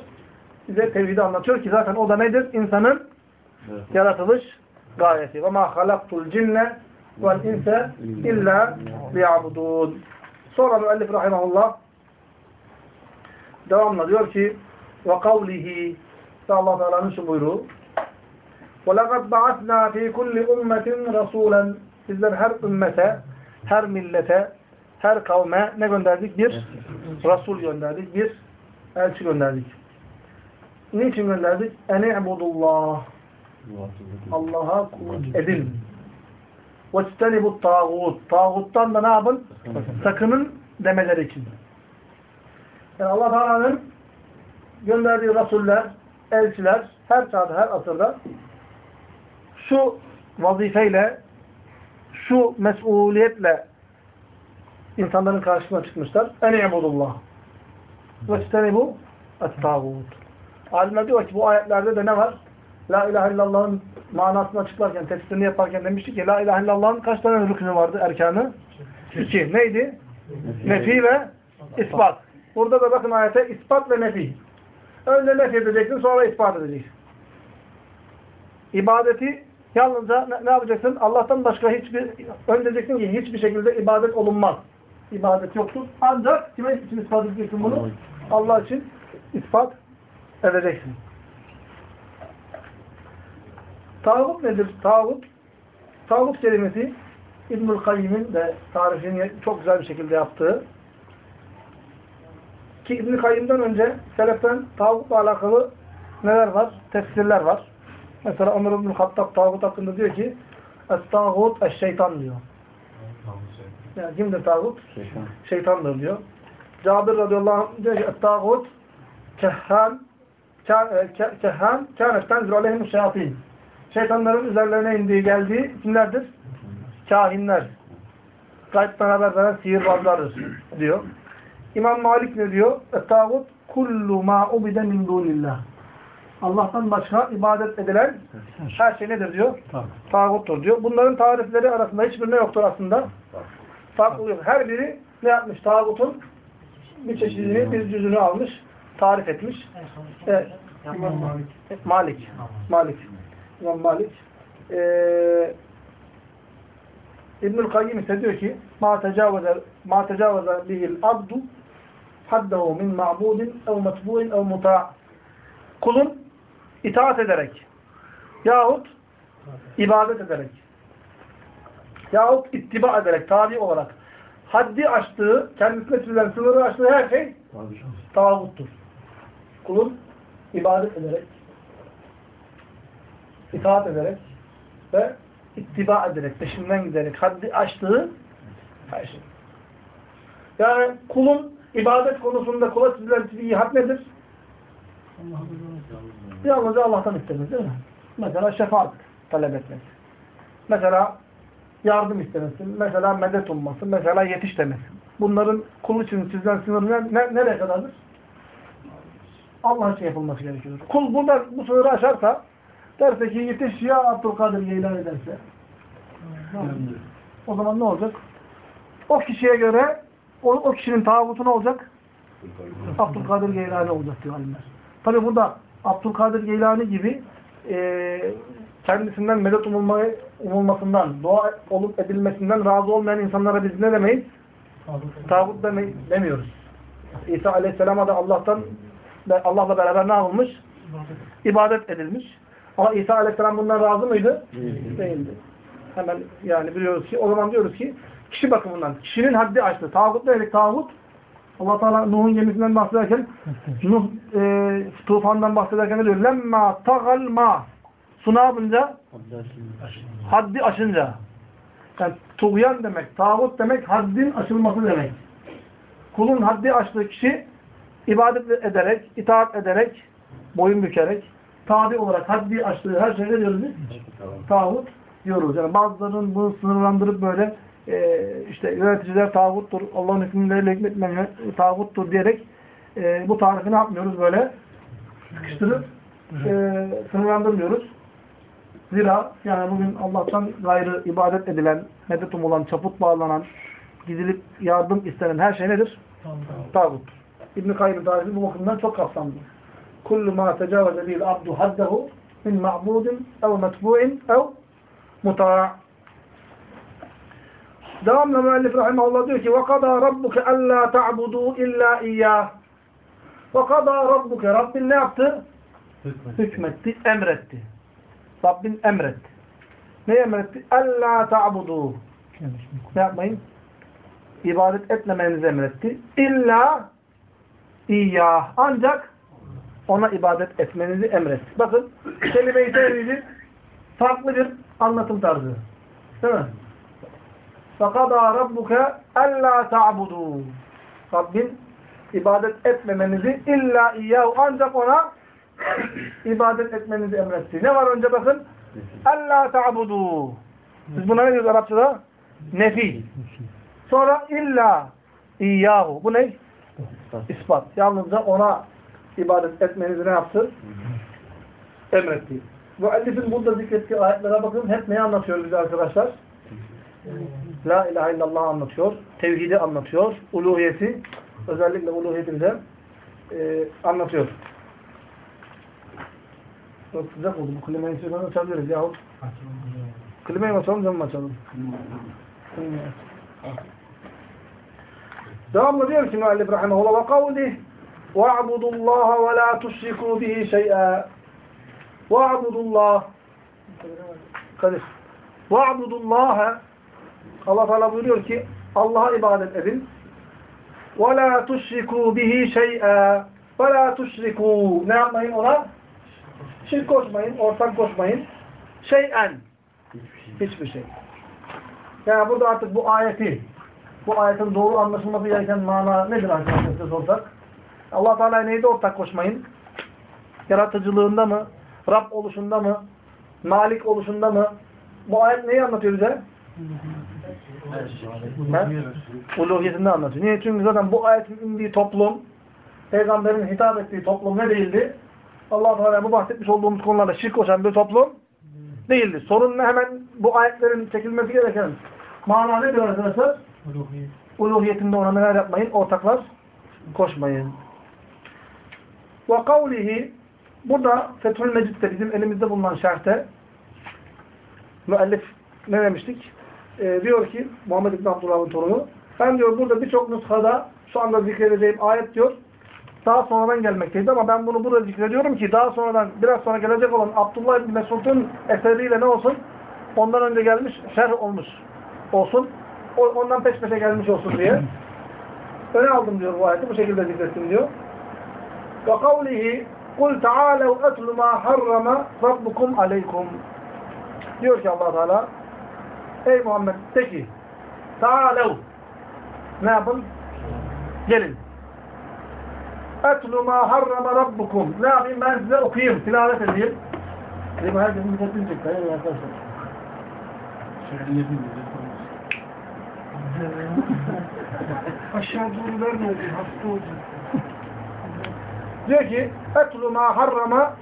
Bize tevhidi anlatıyor ki zaten o da nedir? İnsanın yaratılış gayesi. وَمَا خَلَقْتُ الْجِنَّ وَالْاِنْسَ اِلَّا لِيَعْبُدُونَ Sonra müellif rahimahullah devamla diyor ki وَقَوْلِهِ ve Allah Teala'nın şu buyruğu وَلَقَدْ بَعَثْنَا ف۪ي كُلِّ اُمَّةٍ رَسُولًا Bizler her ümmete, her millete, her kavme ne gönderdik? Bir Resul gönderdik, bir elçi gönderdik. Niçin gönderdik? اَنِعْبُدُ Allah'a kulluk edin. وَاجْتَنِبُ tağut. Tağuttan da ne yapın? Sakının demeleri için. Yani Allah Teala'nın gönderdiği rasuller, elçiler her çağda, her asırda şu vazifeyle, şu mesuliyetle insanların karşısına çıkmışlar. اَنِعْبُدُ ve istenibu et-tağut. Alimler diyor ki bu ayetlerde de ne var? La ilahe illallah'ın manasını açıklarken, tefsirini yaparken demiştik ki La ilahe illallah'ın kaç tane rükünü vardı erkanı? İki. Neydi? Nefi ve ispat. Burada da bakın ayete ispat ve nefi. Önce nefi edeceksin sonra ispat edeceksin. İbadeti yalnızca ne, ne yapacaksın? Allah'tan başka hiçbir, ön diyeceksin ki hiçbir şekilde ibadet olunmaz. İbadet yoktur. Ancak kime için ispat edeceksin bunu? Allah için ispat edeceksin. Tağut nedir? Tağut, tağut kelimesi İbnül Kayyim'in de tarifini çok güzel bir şekilde yaptığı ki Kayyim'den önce seleften tağutla alakalı neler var? Tefsirler var. Mesela Ömer İbnül Hattab tağut hakkında diyor ki Es-tağut eş-şeytan diyor. Yani kimdir tağut? Şeytan. Şeytandır diyor. Cabir radıyallahu anh diyor ki Es-tağut kehhan ke- ke- kehhan kânet tenzir aleyhim şeyatin. Şeytanların üzerlerine indiği geldiği kimlerdir? Kahinler. Gayipten haber veren sihirbazlardır diyor. İmam Malik ne diyor? Et-tağut kullu ma ubide min dunillah. Allah'tan başka ibadet edilen her şey nedir diyor? Tağuttur diyor. Bunların tarifleri arasında hiçbirine yoktur aslında. Farklı yok. Her biri ne yapmış? Tağutun bir çeşidini, bir cüzünü almış, tarif etmiş. Evet. İmam Malik. Malik. Malik. İmam Malik. Ee, İbnül Kayyim ise diyor ki ma tecavüze ma tecavüze bihil abdu haddehu min ma'budin ev metbu'in ev muta' kulun itaat ederek yahut ibadet ederek yahut ittiba ederek tabi olarak haddi aştığı kendisine çizilen sınırı aştığı her şey tağuttur. Kulun ibadet ederek, itaat ederek ve ittiba ederek, peşinden giderek haddi aştığı her şey. Yani kulun ibadet konusunda kula çizilen çizgiyi had nedir? Yalnızca Allah'tan istemez değil mi? Mesela şefaat talep etmek. Mesela yardım istemesi, mesela medet umması, mesela yetiş demesi. Bunların kul için çizilen sınır ne, ne- nereye kadardır? Allah için yapılması gerekiyor. Kul burada bu sınırı aşarsa, derse ki yetiş ya Abdülkadir ilan ederse, o zaman ne olacak? O kişiye göre o, o kişinin tağutu ne olacak? Abdülkadir Geylani olacak diyor alimler. Tabi burada Abdülkadir Geylani gibi e, kendisinden medet umulmayı, umulmasından, dua olup edilmesinden razı olmayan insanlara biz ne demeyiz? Tağut deme, demiyoruz. İsa Aleyhisselam'a da Allah'tan Allah'la beraber ne yapılmış? İbadet edilmiş. Ama İsa Aleyhisselam bundan razı mıydı? Değildi. Hemen yani biliyoruz ki o zaman diyoruz ki kişi bakımından kişinin haddi aştı. Tağut ne dedik? Tağut Allah Teala Nuh'un gemisinden bahsederken Nuh e, tufandan bahsederken ne diyor? Lemma tagal ma su ne yapınca? Haddi aşınca. Yani tuğyan demek, tağut demek, haddin aşılması demek. Kulun haddi aştığı kişi ibadet ederek, itaat ederek, boyun bükerek, tabi olarak haddi aştığı her şeyde diyoruz biz? Tağut diyoruz. Yani bazılarının bunu sınırlandırıp böyle e, işte yöneticiler tağuttur, Allah'ın hükümleriyle hükmetmeyen tağuttur diyerek e, bu tarifi ne yapmıyoruz böyle? Sıkıştırıp e, sınırlandırmıyoruz. Zira yani bugün Allah'tan gayrı ibadet edilen, medet umulan, çaput bağlanan, gidilip yardım istenen her şey nedir? Tağut. İbn-i Kayyım tarifi bu bakımdan çok kapsamlı. Kullu ma tecavüze bil abdu haddehu min ma'budin ev metbu'in ev muta'a. Devamla müellif rahimahullah diyor ki وَقَضَى رَبُّكَ أَلَّا تَعْبُدُوا إِلَّا إِيَّهِ وَقَضَى رَبُّكَ Rabbin ne yaptı? Hükmetti, emretti. Rabbin emretti. Ne emretti? اَلَّا تَعْبُدُوا Ne yapmayın? İbadet etmemenizi emretti. İlla İyyah. Ancak ona ibadet etmenizi emretti. Bakın kelime-i tevhidin farklı bir anlatım tarzı. Değil mi? فَقَضَى رَبُّكَ أَلَّا تَعْبُدُوا Rabbin ibadet etmemenizi illa iyyahu ancak ona ibadet etmenizi emretti. Ne var önce bakın? Allah ta'budu. Biz buna ne diyoruz Arapçada? Nefi. Sonra illa iyyahu. Bu ne? İspat. Yalnızca ona ibadet etmenizi ne yaptı? Emretti. Müellifin burada zikrettiği ayetlere bakın. Hep neyi anlatıyor bize arkadaşlar? La ilahe illallah anlatıyor. Tevhidi anlatıyor. Uluhiyeti. Özellikle uluhiyeti bize e, anlatıyor. Çok sıcak oldu. Bu klimayı şuradan açabiliriz yahut. Klimayı mı açalım, camı mı açalım? Klimayı aç. Devamlı diyor ki müellif rahimahullah ve kavlih وَاعْبُدُوا اللّٰهَ وَلَا تُشْرِكُوا بِهِ شَيْئًا وَاعْبُدُوا اللّٰهَ Kadir. وَاعْبُدُوا اللّٰهَ Allah Teala buyuruyor ki Allah'a ibadet edin. وَلَا تُشْرِكُوا بِهِ شَيْئًا وَلَا تُشْرِكُوا Ne yapmayın ona? Şirk koşmayın, ortak koşmayın. Şeyen. Hiçbir şey. Yani burada artık bu ayeti, bu ayetin doğru anlaşılması gereken mana nedir arkadaşlar size sorsak? Allah Teala neydi ortak koşmayın? Yaratıcılığında mı? Rab oluşunda mı? Malik oluşunda mı? Bu ayet neyi anlatıyor bize? He? Uluhiyetinde anlatıyor. Niye? Çünkü zaten bu ayetin indiği toplum, peygamberin hitap ettiği toplum ne değildi? Allah Teala bu bahsetmiş olduğumuz konularda şirk koşan bir toplum değildi. Sorun ne? Hemen bu ayetlerin çekilmesi gereken mana ne diyor arkadaşlar? Uluhiyetinde ona neler yapmayın? Ortaklar koşmayın. Ve kavlihi burada Fethül Mecid'de bizim elimizde bulunan şerhte müellif ne demiştik? Ee, diyor ki Muhammed İbn Abdullah'ın torunu ben diyor burada birçok nuskada şu anda zikredeceğim ayet diyor daha sonradan gelmekteydi ama ben bunu burada zikrediyorum ki daha sonradan biraz sonra gelecek olan Abdullah İbni Mesud'un eseriyle ne olsun? Ondan önce gelmiş, şerh olmuş olsun. Ondan peş peşe gelmiş olsun diye. Öne aldım diyor bu ayeti. Bu şekilde zikrettim diyor. Ve kavlihi kul ta'alev etlu ma harrama rabbukum aleykum. Diyor ki allah Teala Ey Muhammed de ki Ta'alev Ne yapın? Gelin. Etlu ma harrama rabbukum. Ne yapayım ben size okuyayım, tilavet edeyim. Dedim herkesin dikkatini çekti. Hayır arkadaşlar. Aşağı doğru verme hasta olacak. Diyor ki etlu ma harrama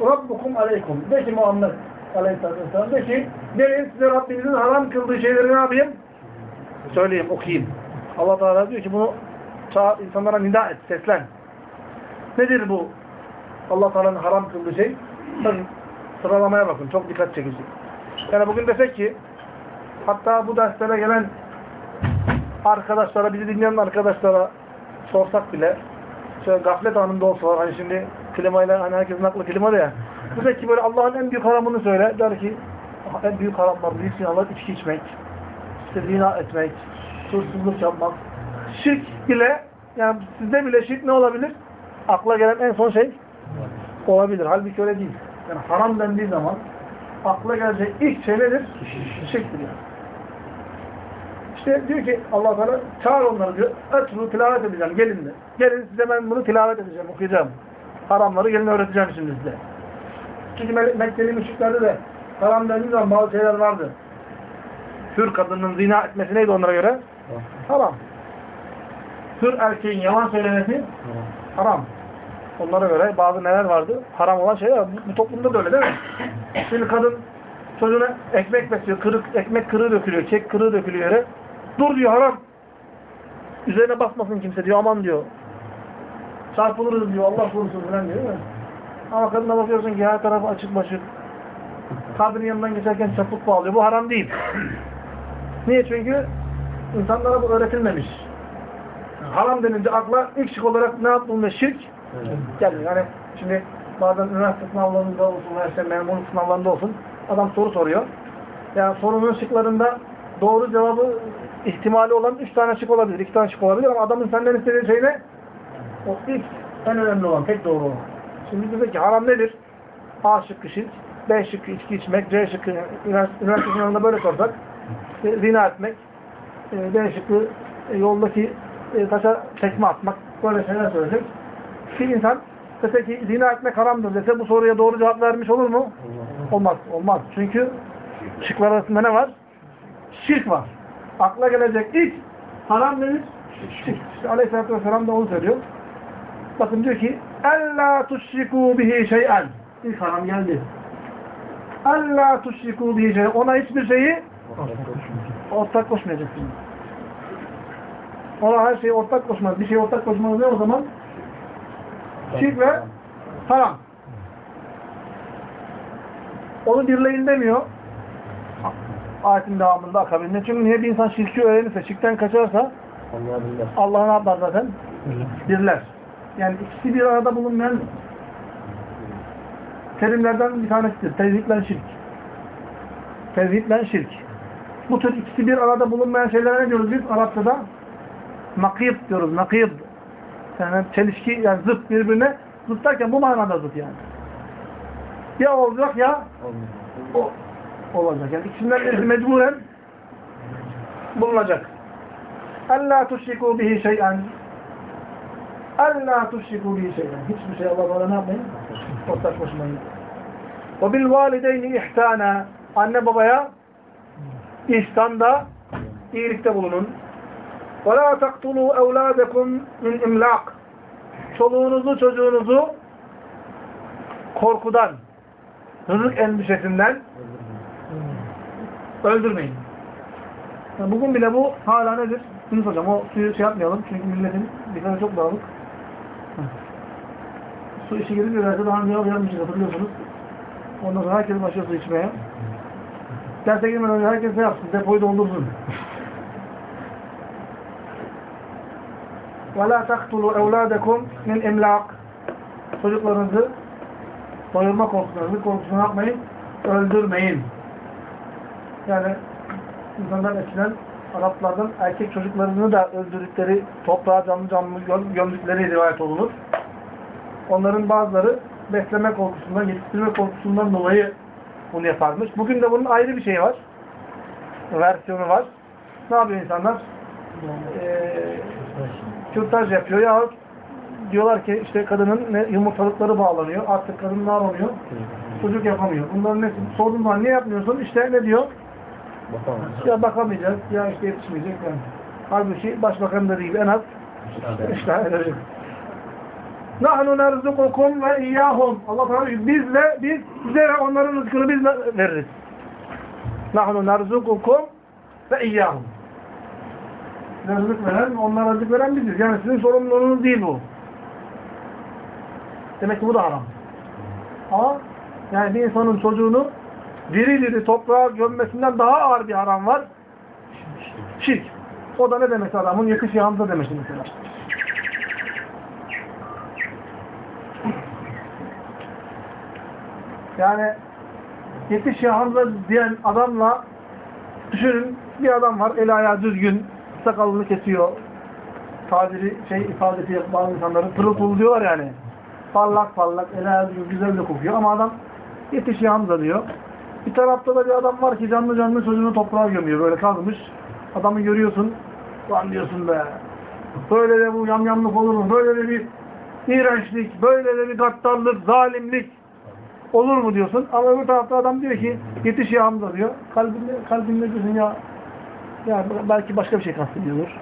rabbukum aleykum. De ki Muhammed aleyhisselatü vesselam de ki gelin size Rabbinizin haram kıldığı şeyleri ne yapayım? Söyleyeyim, okuyayım. Allah Teala diyor ki bunu çağır, insanlara nida et, seslen. Nedir bu? Allah Teala'nın haram kıldığı şey. Bakın, sıralamaya bakın. Çok dikkat çekici. Yani bugün desek ki hatta bu derslere gelen arkadaşlara, bizi dinleyen arkadaşlara sorsak bile şöyle gaflet anında olsalar hani şimdi klimayla hani herkesin aklı klimada ya. Desek ki böyle Allah'ın en büyük haramını söyle. Der ki en büyük haramlar, büyük günahlar içki içmek, işte zina etmek, hırsızlık yapmak, şirk bile yani sizde bile şirk ne olabilir? Akla gelen en son şey olabilir. Halbuki öyle değil. Yani haram dendiği zaman akla gelecek ilk şey nedir? Şirktir yani. İşte diyor ki allah Teala çağır onları diyor. Etru tilavet edeceğim. Gelin de. Gelin size ben bunu tilavet edeceğim. Okuyacağım. Haramları gelin öğreteceğim şimdi size. Çünkü Me Mekkeli müşriklerde de haram dendiği zaman bazı şeyler vardı. Hür kadının zina etmesi neydi onlara göre? Haram. Hür erkeğin yalan söylemesi haram. Onlara göre bazı neler vardı? Haram olan şeyler var. Bu, bu toplumda da öyle değil mi? Şimdi kadın çocuğuna ekmek besliyor. Kırık, ekmek kırığı dökülüyor. Kek kırığı dökülüyor yere. Dur diyor haram. Üzerine basmasın kimse diyor. Aman diyor. Çarpılırız diyor. Allah korusun falan diyor? Ama kadına bakıyorsun ki her tarafı açık başık. Kadının yanından geçerken çaput bağlıyor. Bu haram değil. Niye? Çünkü insanlara bu öğretilmemiş. Haram denince akla ilk şık olarak ne yaptığında şirk gelmiyor. Yani şimdi bazen üniversite sınavlarında olsun işte memurluk sınavlarında olsun adam soru soruyor. Yani sorunun şıklarında doğru cevabı ihtimali olan üç tane şık olabilir, iki tane şık olabilir ama adamın senden istediği şey ne? O ilk en önemli olan, tek doğru olan. Şimdi bize ki haram nedir? A şıkkı şirk, B şıkkı içki içmek, C şıkkı üniversite, üniversite sınavında böyle sorsak e, zina etmek, e, D şıkkı e, yoldaki e, taşa tekme atmak, böyle şeyler söyleyecek. Bir insan dese ki zina etmek haramdır dese bu soruya doğru cevap vermiş olur mu? Olmaz. Olmaz. Çünkü şıklar arasında ne var? Şirk var. Akla gelecek ilk haram nedir? Şirk. İşte Aleyhisselatü Vesselam da onu söylüyor. Bakın diyor ki اَلَّا تُشْرِكُوا بِهِ شَيْئًا ilk haram geldi. Allah tuşriku diyeceği ona hiçbir şeyi ortak koşmayacaksınız. Ona her şeyi ortak koşmaz. Bir şey ortak koşmaz ne o zaman? Şirk ve haram. Onu birleyin demiyor. Ayetin devamında akabinde. Çünkü niye bir insan şirki öğrenirse, şirkten kaçarsa Allah ne yapar zaten? Birler. Yani ikisi bir arada bulunmayan terimlerden bir tanesidir. Tevhidle şirk. Tevhidle şirk. Bu tür ikisi bir arada bulunmayan şeylere ne diyoruz biz Arapçada? Nakib diyoruz. Nakib. Yani çelişki, yani zıt birbirine zıt derken bu manada zıt yani. Ya olacak ya o olacak. Yani ikisinden birisi mecburen bulunacak. Allah tuşriku bihi şey'en Allah tuşriku bihi şey'en Hiçbir şey Allah bana ne yapmayın? Ortak koşmayın. Ve bil valideyni ihsana Anne babaya ihsanda iyilikte bulunun. La taktulu evladekum min imlak Çoluğunuzu çocuğunuzu korkudan, rızık endişesinden öldürmeyin. Yani bugün bile bu hala nedir? Yunus hocam o suyu şey yapmayalım çünkü milletin dikkati çok dağılık. Su işi gelince belki daha önce yapmışız hatırlıyorsunuz. Ondan sonra herkes başlıyor su içmeye. Derse girmeden önce herkes ne yapsın? Depoyu doldursun. وَلَا تَقْتُلُوا اَوْلَادَكُمْ مِنْ اِمْلَاقٍ Çocuklarınızı doyurma korkusuna, rızık korkusuna yapmayın, öldürmeyin. Yani insanlar eskiden Araplardan erkek çocuklarını da öldürdükleri, toprağa canlı canlı göm- gömdükleri rivayet olunur. Onların bazıları besleme korkusundan, yetiştirme korkusundan dolayı bunu yaparmış. Bugün de bunun ayrı bir şeyi var. Versiyonu var. Ne yapıyor insanlar? Ee, kürtaj yapıyor ya diyorlar ki işte kadının ne, yumurtalıkları bağlanıyor. Artık kadın ne yapamıyor? Çocuk yapamıyor. Bunların ne? Sorduğum zaman niye yapmıyorsun? İşte ne diyor? Bakamaz. Ya bakamayacağız, ya işte yetişmeyecek. Yani. Halbuki başbakan dediği gibi en az işte edecek. Nahnu nerzukukum ve iyyahum. Allah Teala biz ve biz size ve onların rızkını biz veririz. Nahnu nerzukukum ve iyyahum. Rızık veren, onlara rızık veren biziz. Yani sizin sorumluluğunuz değil bu. Demek ki bu da haram. Ama yani bir insanın çocuğunu diri diri toprağa gömmesinden daha ağır bir haram var. Şirk. O da ne demek adamın? Yakış yağımda demek mesela. Yani yetiş ya Hamza diyen adamla düşünün bir adam var el ayağı düzgün sakalını kesiyor. Tabiri şey ifadesi bazı insanların pırıl pırıl diyorlar yani. Parlak parlak el güzel de kokuyor. Ama adam yetiş ya Hamza diyor. Bir tarafta da bir adam var ki canlı canlı çocuğunu toprağa gömüyor. Böyle kalmış adamı görüyorsun. Lan diyorsun be. Böyle de bu yamyamlık olur mu? Böyle de bir iğrençlik böyle de bir gaddarlık zalimlik olur mu diyorsun. Ama öbür tarafta adam diyor ki yetiş ya Hamza diyor. Kalbinde, kalbinde diyorsun ya ya belki başka bir şey kastediyordur.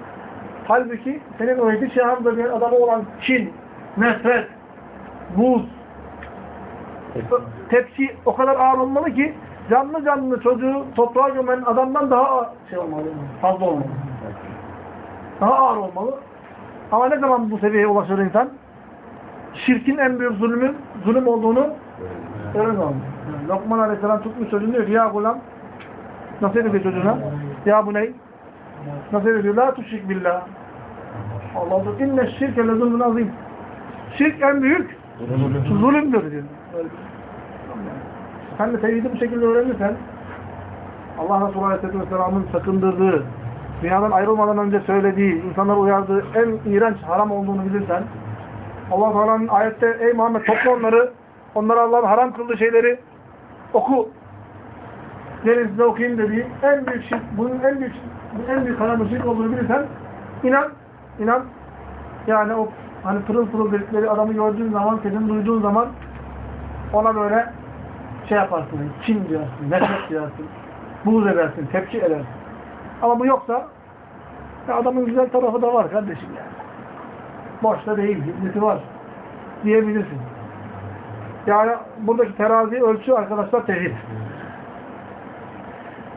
Halbuki senin o ya Hamza diyen adama olan kin, nefret, buz, tepki o kadar ağır olmalı ki canlı canlı çocuğu toprağa gömen adamdan daha şey olmalı. Fazla olmalı. Daha ağır olmalı. Ama ne zaman bu seviyeye ulaşır insan? Şirkin en büyük zulmün zulüm olduğunu öğren olmuş. Yani Lokman Aleyhisselam tutmuş çocuğunu diyor ki ya gulam nasıl ediyor çocuğuna? Ya bu ney? Nasıl ediyor? La tuşrik billah. Allah diyor. İnne şirke lezulmun azim. Şirk en büyük zulümdür diyor. Sen de tevhidi bu şekilde öğrenirsen Allah Resulü Aleyhisselatü Vesselam'ın sakındırdığı, dünyadan ayrılmadan önce söylediği, insanları uyardığı en iğrenç haram olduğunu bilirsen Allah Teala'nın ayette ey Muhammed topla onları onlara Allah'ın haram kıldığı şeyleri oku. Gelin size okuyayım dediği en büyük şirk, bunun en büyük en büyük haramın şirk olduğunu bilirsen inan, inan yani o hani pırıl pırıl dedikleri adamı gördüğün zaman, sesini duyduğun zaman ona böyle şey yaparsın, kin diyorsun, nefret diyorsun, buğz edersin, tepki edersin. Ama bu yoksa ya adamın güzel tarafı da var kardeşim yani. Boş da değil, hizmeti var diyebilirsin. Yani buradaki terazi ölçü arkadaşlar tevhid.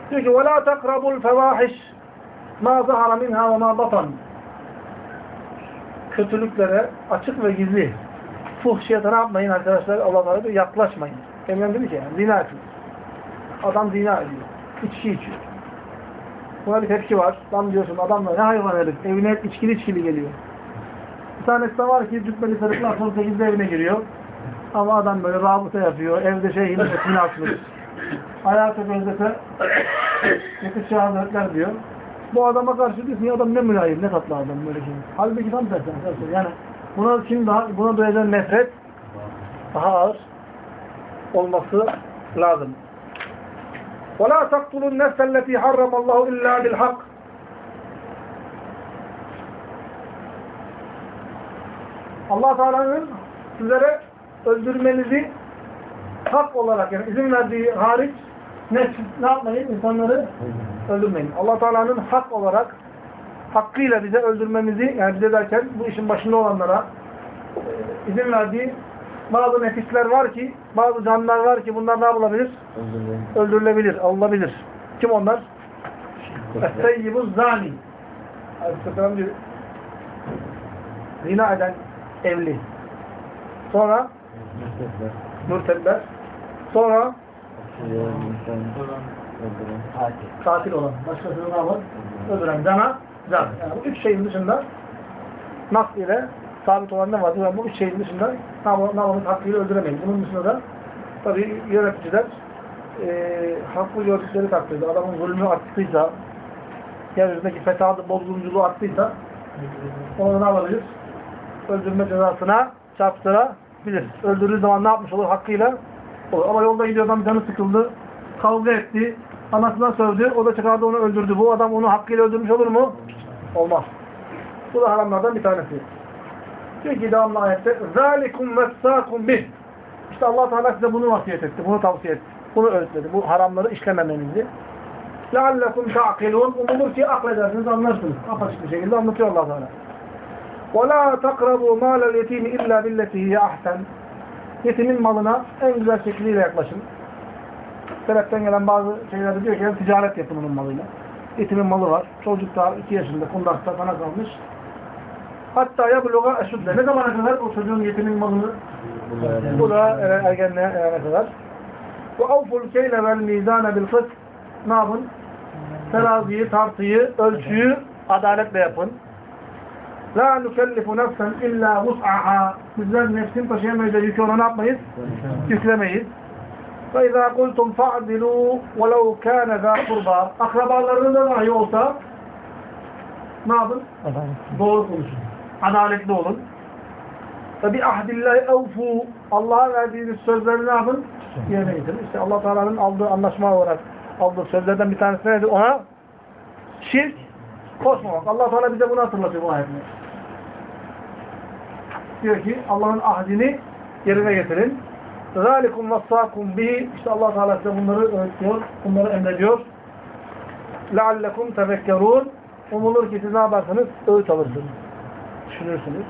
Diyor ki وَلَا تَقْرَبُوا الْفَوَاحِشِ مَا ظَهَرَ مِنْهَا وَمَا بَطَنْ Kötülüklere açık ve gizli fuhşiyata ne yapmayın arkadaşlar? Allah Teala diyor yaklaşmayın. Emren dedi ki yani, zina etmeyin. Adam zina ediyor. İçki içiyor. Buna bir tepki var. Lan diyorsun adamla ne hayvan herif. Evine hep içkili içkili geliyor. Bir tanesi de var ki cübbeli sarıklar son 8'de evine giriyor. Ama adam böyle rabıta yapıyor. Evde şeyin etini açmış. Hayatı gözlete yakışığı hazretler diyor. Bu adama karşı diyorsun ya adam ne mülayim, ne tatlı adam böyle şey. Halbuki tam tersi. arkadaşlar. Yani buna kim daha, buna duyacağın nefret daha ağır olması lazım. وَلَا تَقْتُلُوا النَّفْسَ الَّتِي حَرَّمَ اللّٰهُ اِلَّا بِالْحَقِّ Allah Teala'nın sizlere öldürmenizi hak olarak yani izin verdiği hariç ne, ne yapmayın? İnsanları öldürmeyin. Allah Teala'nın hak olarak hakkıyla bize öldürmemizi yani bize derken bu işin başında olanlara e, izin verdiği bazı nefisler var ki bazı canlılar var ki bunlar ne yapılabilir? Öldürmeyin. Öldürülebilir, alınabilir. Kim onlar? Es-seyyibuz zani. Aleyhisselam diyor. Zina eden evli. Sonra. Mürtedler. Sonra. Katil. olan. Başkasını ne yapar? Öldüren. Cana, can. Yani bu üç şeyin dışında nas ile sabit olan ne vardır? Yani bu üç şeyin dışında yapalım? Hakkıyla öldüremeyiz. Bunun dışında da tabii yöneticiler e, haklı gördükleri takdirde adamın zulmü arttıysa yeryüzündeki fesadı, bozgunculuğu arttıysa onu ne yapabilir? Öldürme cezasına çarptırabilir. Öldürdüğü zaman ne yapmış olur? Hakkıyla olur. Ama yolda gidiyor adam canı sıkıldı, kavga etti, anasına sövdü, o da çıkardı onu öldürdü. Bu adam onu hakkıyla öldürmüş olur mu? Olmaz. Bu da haramlardan bir tanesi. Diyor ki devamlı ayette ذَٰلِكُمْ وَسَّاكُمْ بِهِ İşte allah Teala size bunu vasiyet etti, bunu tavsiye etti. Bunu öğütledi. Bu haramları işlememenizi. لَعَلَّكُمْ تَعْقِلُونَ Umulur ki akledersiniz, anlarsınız. Apaçık bir şekilde anlatıyor allah Teala. وَلَا تَقْرَبُوا مَالَ الْيَتِيمِ اِلَّا بِالَّتِهِ هِيَ اَحْسَنُ Yetimin malına en güzel şekliyle yaklaşın. Sebepten gelen bazı şeylerde diyor ki "Yani ticaret yapın onun malıyla. Yetimin malı var. Çocuk da 2 yaşında kundakta sana kalmış. Hatta yabluğa eşudde. Ne zamana kadar o çocuğun yetimin malını bu da e, ergenliğe erene kadar. Ve avful keyle vel mizane bil fısk. Ne yapın? Teraziyi, tartıyı, ölçüyü adaletle yapın. La nukellifu nefsen illa vus'aha. Bizler nefsin taşıyamayacağı yükü ona ne yapmayız? Yüklemeyiz. Ve izâ kultum fa'dilû velev kâne zâ kurba. Akrabalarının da dahi olsa ne yapın? Doğru konuşun. Adaletli olun. Ve bi ahdillahi evfû. Allah'a verdiğiniz sözleri ne yapın? Yerine getirin. İşte Allah Teala'nın aldığı anlaşma olarak aldığı sözlerden bir tanesi nedir? Ona şirk koşmamak. Allah Teala bize bunu hatırlatıyor bu ayetinde. Diyor ki Allah'ın ahdini yerine getirin. ذَٰلِكُمْ وَصَّاكُمْ بِهِ İşte Allah Teala size bunları öğretiyor, bunları emrediyor. لَعَلَّكُمْ تَذَكَّرُونَ Umulur ki siz ne yaparsınız? Öğüt alırsınız. Düşünürsünüz.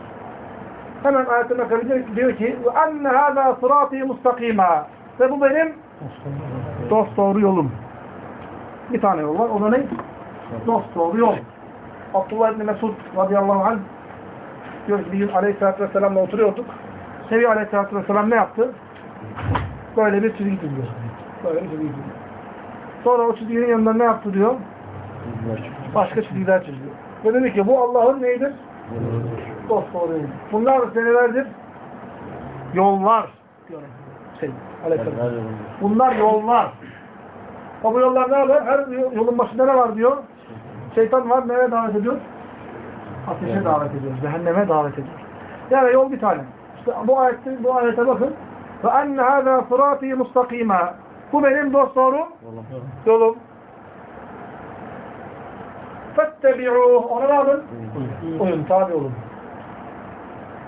Hemen ayetine karınca diyor ki وَاَنَّ هَذَا صِرَاطِي مُسْتَقِيمًا Ve bu benim dost doğru yolum. Bir tane yol var. O da ne? Dost doğru yol. Abdullah İbni Mesud radıyallahu anh diyor bir gün aleyhissalatü vesselam'la oturuyorduk. Nebi aleyhissalatü vesselam ne yaptı? Böyle bir çizgi çizdi. Böyle bir çizgi çizdi. Sonra o çizginin yanında ne yaptı diyor? Başka çizgiler çizdi. Ve dedi ki bu Allah'ın neydir? Dost doğru yolu. Bunlar senelerdir yollar diyor. Şey, aleyhissalatü Bunlar yollar. O bu yollar ne var? Her yolun başında ne var diyor? Şeytan var nereye davet ediyor? Ateşe evet. davet ediyor. Cehenneme davet ediyor. Yani yol bir tane. İşte bu ayette, bu ayete bakın. Ve enne hâzâ sırâtî mustakîmâ. Bu benim dost doğru yolum. Fettebi'ûh. Ona ne yapın? Uyun, tabi olun.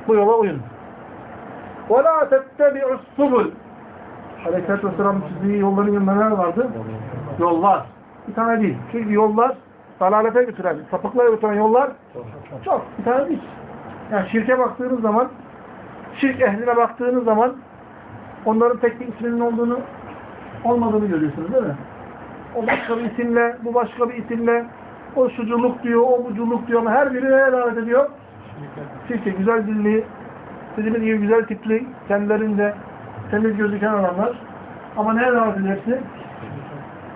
Bu yola uyun. Ve lâ tettebi'ûs subul. Aleyhisselatü Vesselam'ın çizdiği yolların yanında neler vardı? Yollar. Bir tane değil. Çünkü yollar dalalete götüren, sapıklığa götüren yollar çok. Bir tane değil. Yani şirke baktığınız zaman, şirk ehline baktığınız zaman onların tek bir isminin olduğunu olmadığını görüyorsunuz değil mi? O başka bir isimle, bu başka bir isimle, o şuculuk diyor, o buculuk diyor ama her biri neye davet ediyor? Şirke, güzel dilli, dediğimiz gibi güzel tipli, kendilerince temiz gözüken adamlar. Ama neye davet ediyor?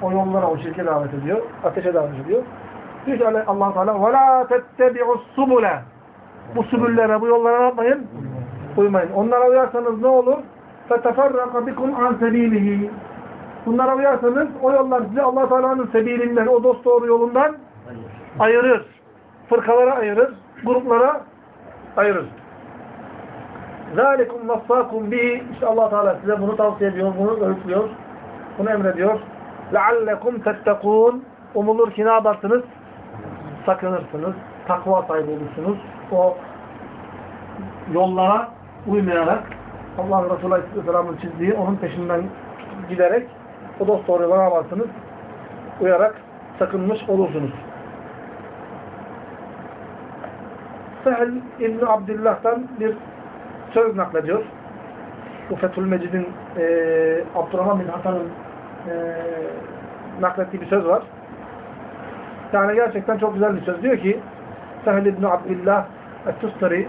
O yollara, o şirke davet ediyor. Ateşe davet ediyor. Diyor ki allah Teala وَلَا تَتَّبِعُ السُّبُلَ Bu sübüllere, bu yollara ne yapmayın? Uymayın. Onlara uyarsanız ne olur? فَتَفَرَّقَ بِكُمْ عَنْ سَب۪يلِهِ Bunlara uyarsanız o yollar sizi allah Teala'nın sebilinden, o dost doğru yolundan ayırır. Fırkalara ayırır. Gruplara ayırır. ذَٰلِكُمْ وَصَّاكُمْ بِهِ İşte allah Teala size bunu tavsiye ediyor, bunu öğütlüyor, bunu emrediyor. لَعَلَّكُمْ تَتَّقُونَ Umulur ki ne yaparsınız? Sakınırsınız, takva sahibi olursunuz. O yollara uymayarak Allah Resulü Aleyhisselam'ın çizdiği onun peşinden giderek o dost doğru yola ne yaparsınız? Uyarak sakınmış olursunuz. Sehl İbni Abdillah'tan bir söz naklediyor. Bu Fethül Mecid'in e, Abdurrahman bin Hasan'ın e, naklettiği bir söz var. Yani gerçekten çok güzel bir söz. Diyor ki Sehl İbni Abdillah Et-Tustari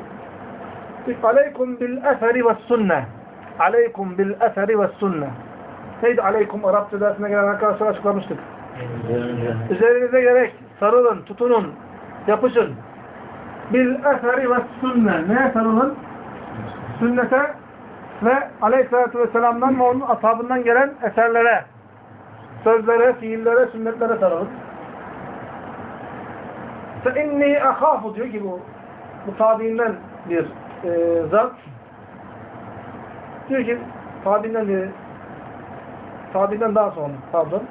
Aleykum bil eseri ve sünne Aleykum bil eseri ve sünne Neydi aleykum Arapça dersine gelen arkadaşlar açıklamıştık. Üzerinize gerek sarılın, tutunun, yapışın. Bil eseri ve sünne. Neye sarılın? Sünnete ve aleyhissalatü vesselam'dan ve onun ashabından gelen eserlere, sözlere, fiillere, sünnetlere sarılın. İnni ahafu diyor ki bu, bu tabiinden bir e, zat. Diyor ki tabiinden bir tabiinden daha sonra pardon.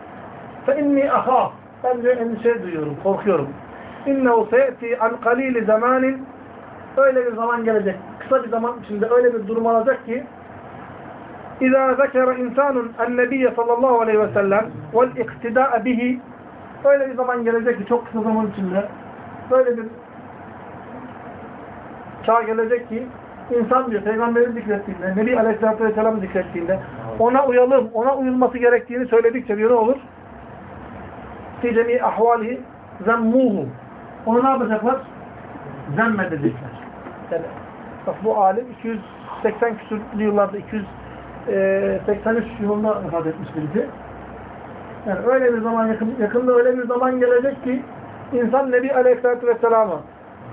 İnni ahaf. Ben diyor endişe duyuyorum, korkuyorum. İnnehu se'ti an kalili zamanin öyle bir zaman gelecek. Kısa bir zaman içinde öyle bir durum olacak ki İzâ zekere insanun ennebiyye sallallahu aleyhi ve sellem iktidâe bihi öyle bir zaman gelecek ki çok kısa zaman içinde böyle bir çağ gelecek ki insan diyor peygamberi zikrettiğinde, Nebi Aleyhisselatü Vesselam zikrettiğinde ona uyalım, ona uyulması gerektiğini söyledikçe diyor ne olur? Fi cemi ahvalihi zemmuhu. Onu ne yapacaklar? Zemmedecekler. Yani bak bu alim 280 küsürlü yıllarda 283 yılında vefat etmiş birisi. Yani öyle bir zaman yakın, yakında öyle bir zaman gelecek ki insan Nebi Aleyhisselatü Vesselam'a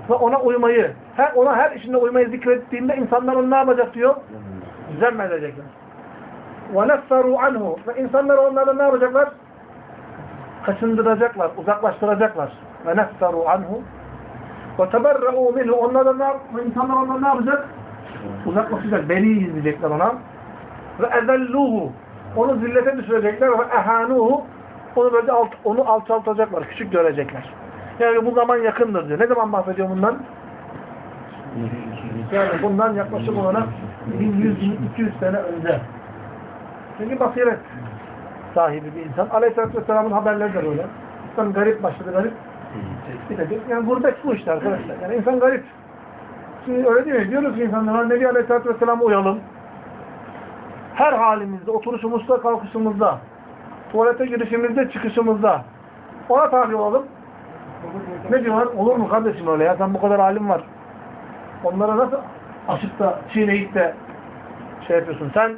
ve ona uymayı, her, ona her işinde uymayı zikrettiğinde insanlar onu ne yapacak diyor? Zemmedecekler. وَنَفَّرُوا عَنْهُ Ve insanlar onları ne yapacaklar? Kaçındıracaklar, uzaklaştıracaklar. وَنَفَّرُوا عَنْهُ وَتَبَرَّعُوا مِنْهُ Onlar da ne, insanlar onları ne yapacak? Uzaklaşacak, beni izleyecekler ona. Ve اَذَلُّهُ Onu zillete düşürecekler ve اَهَانُهُ Onu böyle alt, onu alçaltacaklar, küçük görecekler. Yani bu zaman yakındır diyor. Ne zaman bahsediyor bundan? Yani bundan yaklaşık olarak 1100-1200 sene önce. Çünkü basiret sahibi bir insan. Aleyhisselatü Vesselam'ın haberleri de böyle. İnsan garip başladı, garip bitecek. Yani gurbet bu işte arkadaşlar. Yani insan garip. Şimdi öyle değil mi? Diyoruz ki insanlara Nebi Aleyhisselatü Vesselam'a uyalım. Her halimizde, oturuşumuzda, kalkışımızda, tuvalete girişimizde, çıkışımızda ona tabi olalım. Ne diyorlar? Olur mu kardeşim öyle ya? Sen bu kadar alim var. Onlara nasıl açıp da çiğneyip de şey yapıyorsun? Sen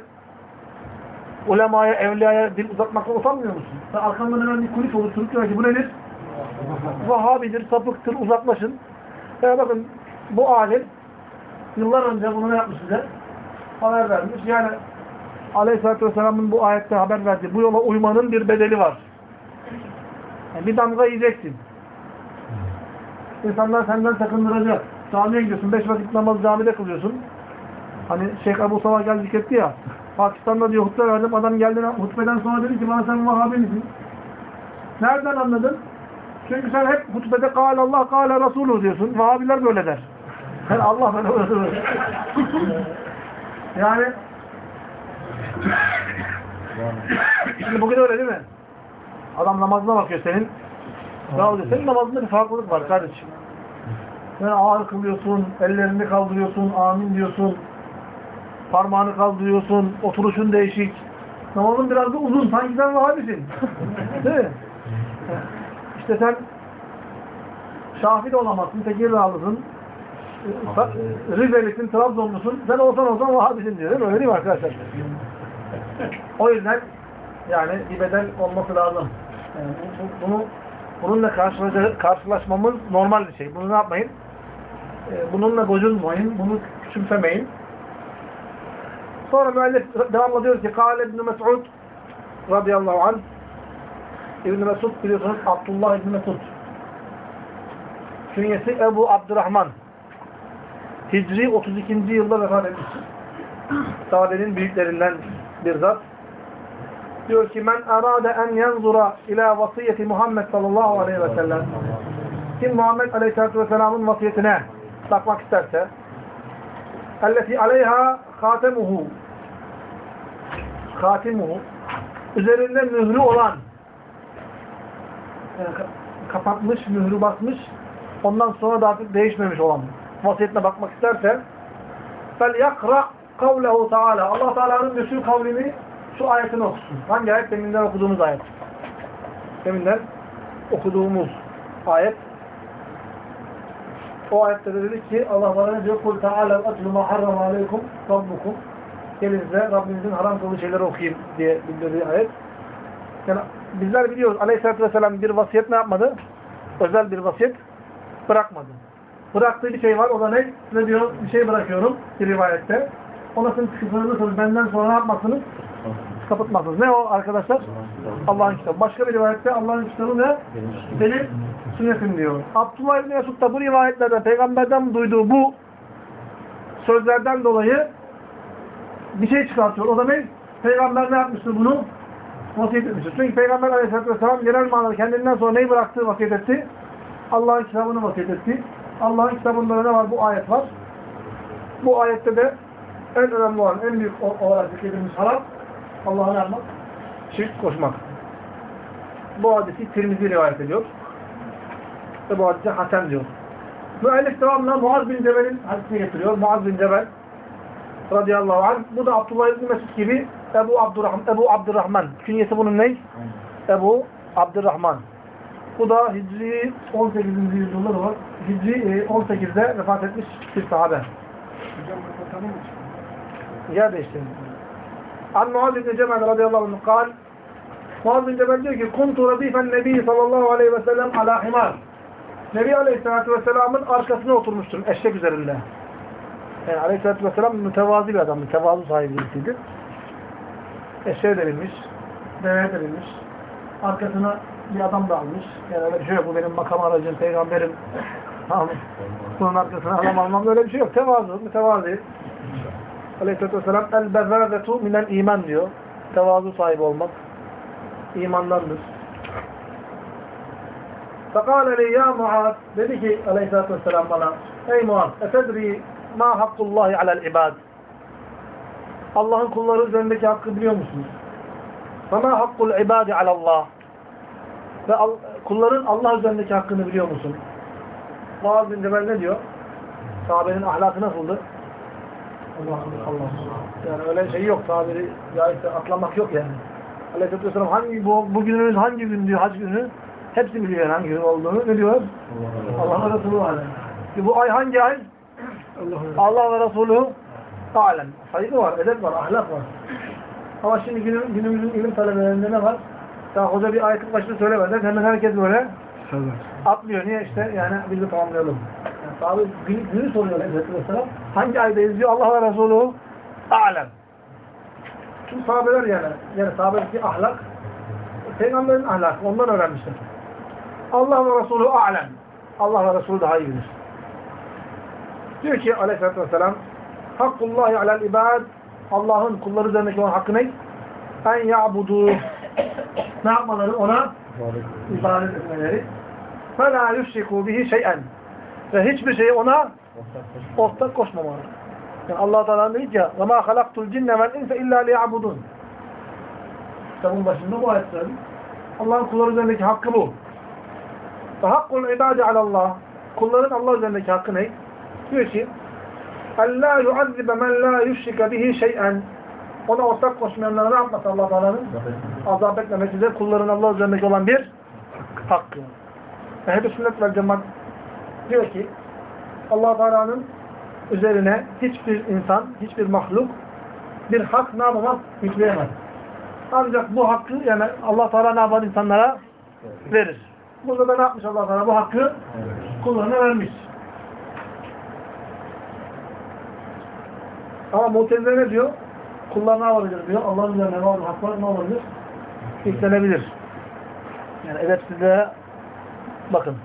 ulemaya, evliyaya dil uzatmakla utanmıyor musun? Sen arkandan hemen bir kulis oluşturup diyor ki bu nedir? Vahabidir, sapıktır, uzaklaşın. Ya bakın bu alim yıllar önce bunu ne yapmış size? Haber vermiş. Yani Aleyhisselatü Vesselam'ın bu ayette haber verdiği bu yola uymanın bir bedeli var. Yani bir damga yiyeceksin. İnsanlar senden sakındıracak. Camiye gidiyorsun. Beş vakit namazı camide kılıyorsun. Hani Şeyh Ebu Salah geldi zikretti ya. Pakistan'da diyor hutbe verdim. Adam geldi hutbeden sonra dedi ki bana sen Vahabi misin? Nereden anladın? Çünkü sen hep hutbede kâle Allah kâle Resulü diyorsun. Vahabiler böyle der. Yani Allah böyle böyle. yani şimdi bugün öyle değil mi? Adam namazına bakıyor senin. Ya diyor, senin namazında bir farklılık var kardeşim. Yani ağır kılıyorsun, ellerini kaldırıyorsun, amin diyorsun. Parmağını kaldırıyorsun, oturuşun değişik. Namazın biraz da uzun, sanki sen Vahabisin. Değil mi? İşte sen Şafi de olamazsın, Tekirdağlısın, Rizelisin, Trabzonlusun, sen olsan olsan Vahabisin diyor değil mi? Öyle değil mi arkadaşlar? O yüzden yani bir bedel olması lazım. Yani bu- bu- bunu bununla karşılaş- karşılaşmamız normal bir şey. Bunu ne yapmayın? Ee, Bununla gocunmayın, bunu küçümsemeyin. Sonra müellif devamlı diyor ki Kale İbn-i Mes'ud radıyallahu anh İbn-i Mesud biliyorsunuz Abdullah İbn-i Mesud künyesi Ebu Abdurrahman Hicri 32. yılda vefat etmiş. Sahabenin büyüklerinden bir zat. Diyor ki men arade en yanzura ila vasiyeti Muhammed sallallahu aleyhi ve sellem. Kim Muhammed aleyhissalatu vesselamın vasiyetine bakmak isterse elleti aleyha hatemuhu hatimuhu üzerinde mührü olan yani ka- kapatmış, mührü basmış ondan sonra da artık değişmemiş olan vasiyetine bakmak isterse fel yakra kavlehu taala. Allah Teala'nın meşhur kavlini şu ayetini okusun. Hangi ayet? Deminden okuduğumuz ayet. Deminden okuduğumuz ayet. O ayette de dedik ki Allah bana ne diyor? Kul ta'ala atlu ma harrama aleykum rabbukum. Gelin size Rabbinizin haram kıldığı şeyleri okuyayım diye bildirdiği ayet. Yani bizler biliyoruz Aleyhisselatü Vesselam bir vasiyet ne yapmadı? Özel bir vasiyet bırakmadı. Bıraktığı bir şey var. O da ne? Size diyor bir şey bırakıyorum bir rivayette. Ona sizin. Benden sonra ne yapmazsınız? Kapatmazsınız. Ne o arkadaşlar? Allah'ın kitabı. Başka bir rivayette Allah'ın kitabı ne? Benim sünnetim diyor. Abdullah İbni Mesud da bu rivayetlerden peygamberden duyduğu bu sözlerden dolayı bir şey çıkartıyor. O da ne? Peygamber ne yapmıştır bunu? Vasiyet etmiştir. Çünkü Peygamber Aleyhisselatü Vesselam genel manada kendinden sonra neyi bıraktığı vasiyet etti? Allah'ın kitabını vasiyet etti. Allah'ın kitabında ne var? Bu ayet var. Bu ayette de en önemli olan, en büyük olarak zikredilmiş haram Allah'a ne yapmak? Şirk koşmak. Bu hadisi Tirmizi rivayet ediyor. Ve bu hadise Hasan diyor. Müellif devamlı Muaz bin Cebel'in hadisini getiriyor. Muaz bin Cebel radıyallahu anh. Bu da Abdullah İbni Mesud gibi Ebu Abdurrahman. Ebu Abdurrahman. Künyesi bunun ne? Ebu Abdurrahman. Bu da Hicri 18. yüzyılda var. Hicri e, 18'de vefat etmiş bir sahabe. Hocam kapatalım mı? Yer değiştirmiş. An Muaz bin Cebel radıyallahu anh kal Muaz bin Cebel diyor ki Kuntu radifen nebi sallallahu aleyhi ve sellem ala himar Nebi aleyhissalatü vesselamın arkasına oturmuştum eşek üzerinde. Yani aleyhissalatü vesselam mütevazi bir adam, mütevazu sahibi birisiydi. Eşeğe de binmiş, deveye de binmiş. Arkasına bir adam da almış. Yani öyle bir şey yok. Bu benim makam aracım, peygamberim. Tamam. Bunun arkasına adam almam böyle bir şey yok. Tevazu, mütevazi. Aleyhisselatü Vesselam el-bezazetu minel iman diyor. Tevazu sahibi olmak imandandır. Fekale li ya Muaz dedi ki Aleyhisselatü Vesselam bana Ey Muaz efedri ma hakkullahi alel ibad Allah'ın kulları üzerindeki hakkı biliyor musunuz? Ve ma hakkul ibadi alallah ve kulların Allah üzerindeki hakkını biliyor musun? Muaz bin Cebel ne diyor? Sahabenin ahlakı nasıldı? Allah Allah. Yani öyle şey yok. Tabiri caizse atlamak yok yani. Aleyhisselatü Vesselam hangi, bu, bugününüz hangi gün diyor, hac günü? Hepsi biliyor yani hangi gün olduğunu. Ne diyor? Allah ve Resulü alem. Bu ay hangi ay? Allah ve Resulü alem. Saygı var, edep var, ahlak var. Ama şimdi günüm, günümüzün ilim talebelerinde ne var? Daha hoca bir ayetin başını söylemeden hemen herkes böyle atlıyor. Niye işte? Yani biz de tamamlayalım. Sahabe günü, günü soruyor Aleyhisselatü Vesselam. Hangi aydayız diyor Allah ve Resulü alem. Tüm sahabeler yani. Yani sahabedeki ahlak peygamberin ahlakı. Ondan öğrenmişler. Allah ve Resulü alem. Allah ve Resulü daha iyi bilir. Diyor ki Aleyhisselatü vesselam Hakkullahi alel ibad Allah'ın kulları üzerindeki olan hakkı ne? En ya'budu ne yapmaları ona? ibadet etmeleri. Fela yüşrikû bihi şey'en ve hiçbir şeyi ona ortak koşmamalı. Yani Allah Teala diyor ki: "Ve ma halaktul cinne vel insa illa liya'budun." Kitabın başında bu ayetler. Allah'ın kulları üzerindeki hakkı bu. Ve hakkul ibadi alallah. Kulların Allah üzerindeki hakkı ne? Diyor ki: "Ellâ yu'azzibe men lâ yüşrike bihi şey'en." Ona ortak koşmayanlara ne yapmasın Allah Teala'nın? Azap etmemesi de kulların Allah üzerindeki olan bir hakkı. Yani hep sünnet vel cemaat diyor ki Allah Teala'nın üzerine hiçbir insan, hiçbir mahluk bir hak ne yapamaz? Yükleyemez. Ancak bu hakkı yani Allah Teala ne yapar insanlara? Verir. Burada da ne yapmış Allah Teala? Bu hakkı kullarına vermiş. Ama Mu'tezile ne diyor? Kullar ne yapabilir diyor. Allah'ın üzerine ne olur? Haklar ne olabilir? İstenebilir. Yani edepsizliğe bakın.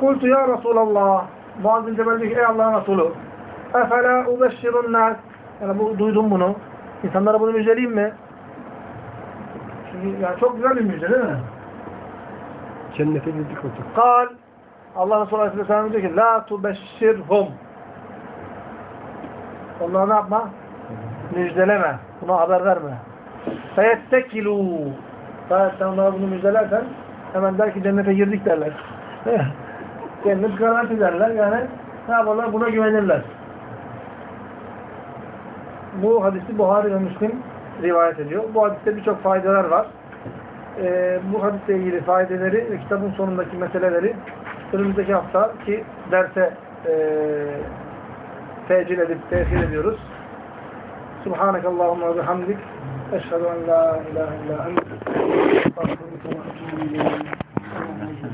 Kultu ya Resulallah Muaz bin Cebel diyor ki ey Allah'ın Resulü Efela ubeşşirun nas Yani bu, duydum bunu. İnsanlara bunu müjdeleyeyim mi? Çünkü yani çok güzel bir müjde değil mi? Cennete girdik otur. Kal Allah Resulü Aleyhisselam diyor ki La tubeşşirhum Onlara ne yapma? Müjdeleme. Buna haber verme. Feyettekilû Eğer sen onlara bunu müjdelersen hemen der ki cennete girdik derler. Cennet garanti derler. Yani ne yaparlar? Buna güvenirler. Bu hadisi Buhari ve Müslim rivayet ediyor. Bu hadiste birçok faydalar var. Ee, bu hadisle ilgili faydeleri ve kitabın sonundaki meseleleri önümüzdeki hafta ki derse e, tecil edip tehir ediyoruz. En la ilahe illa ente. Estağfurullah ve etûbü ileyk.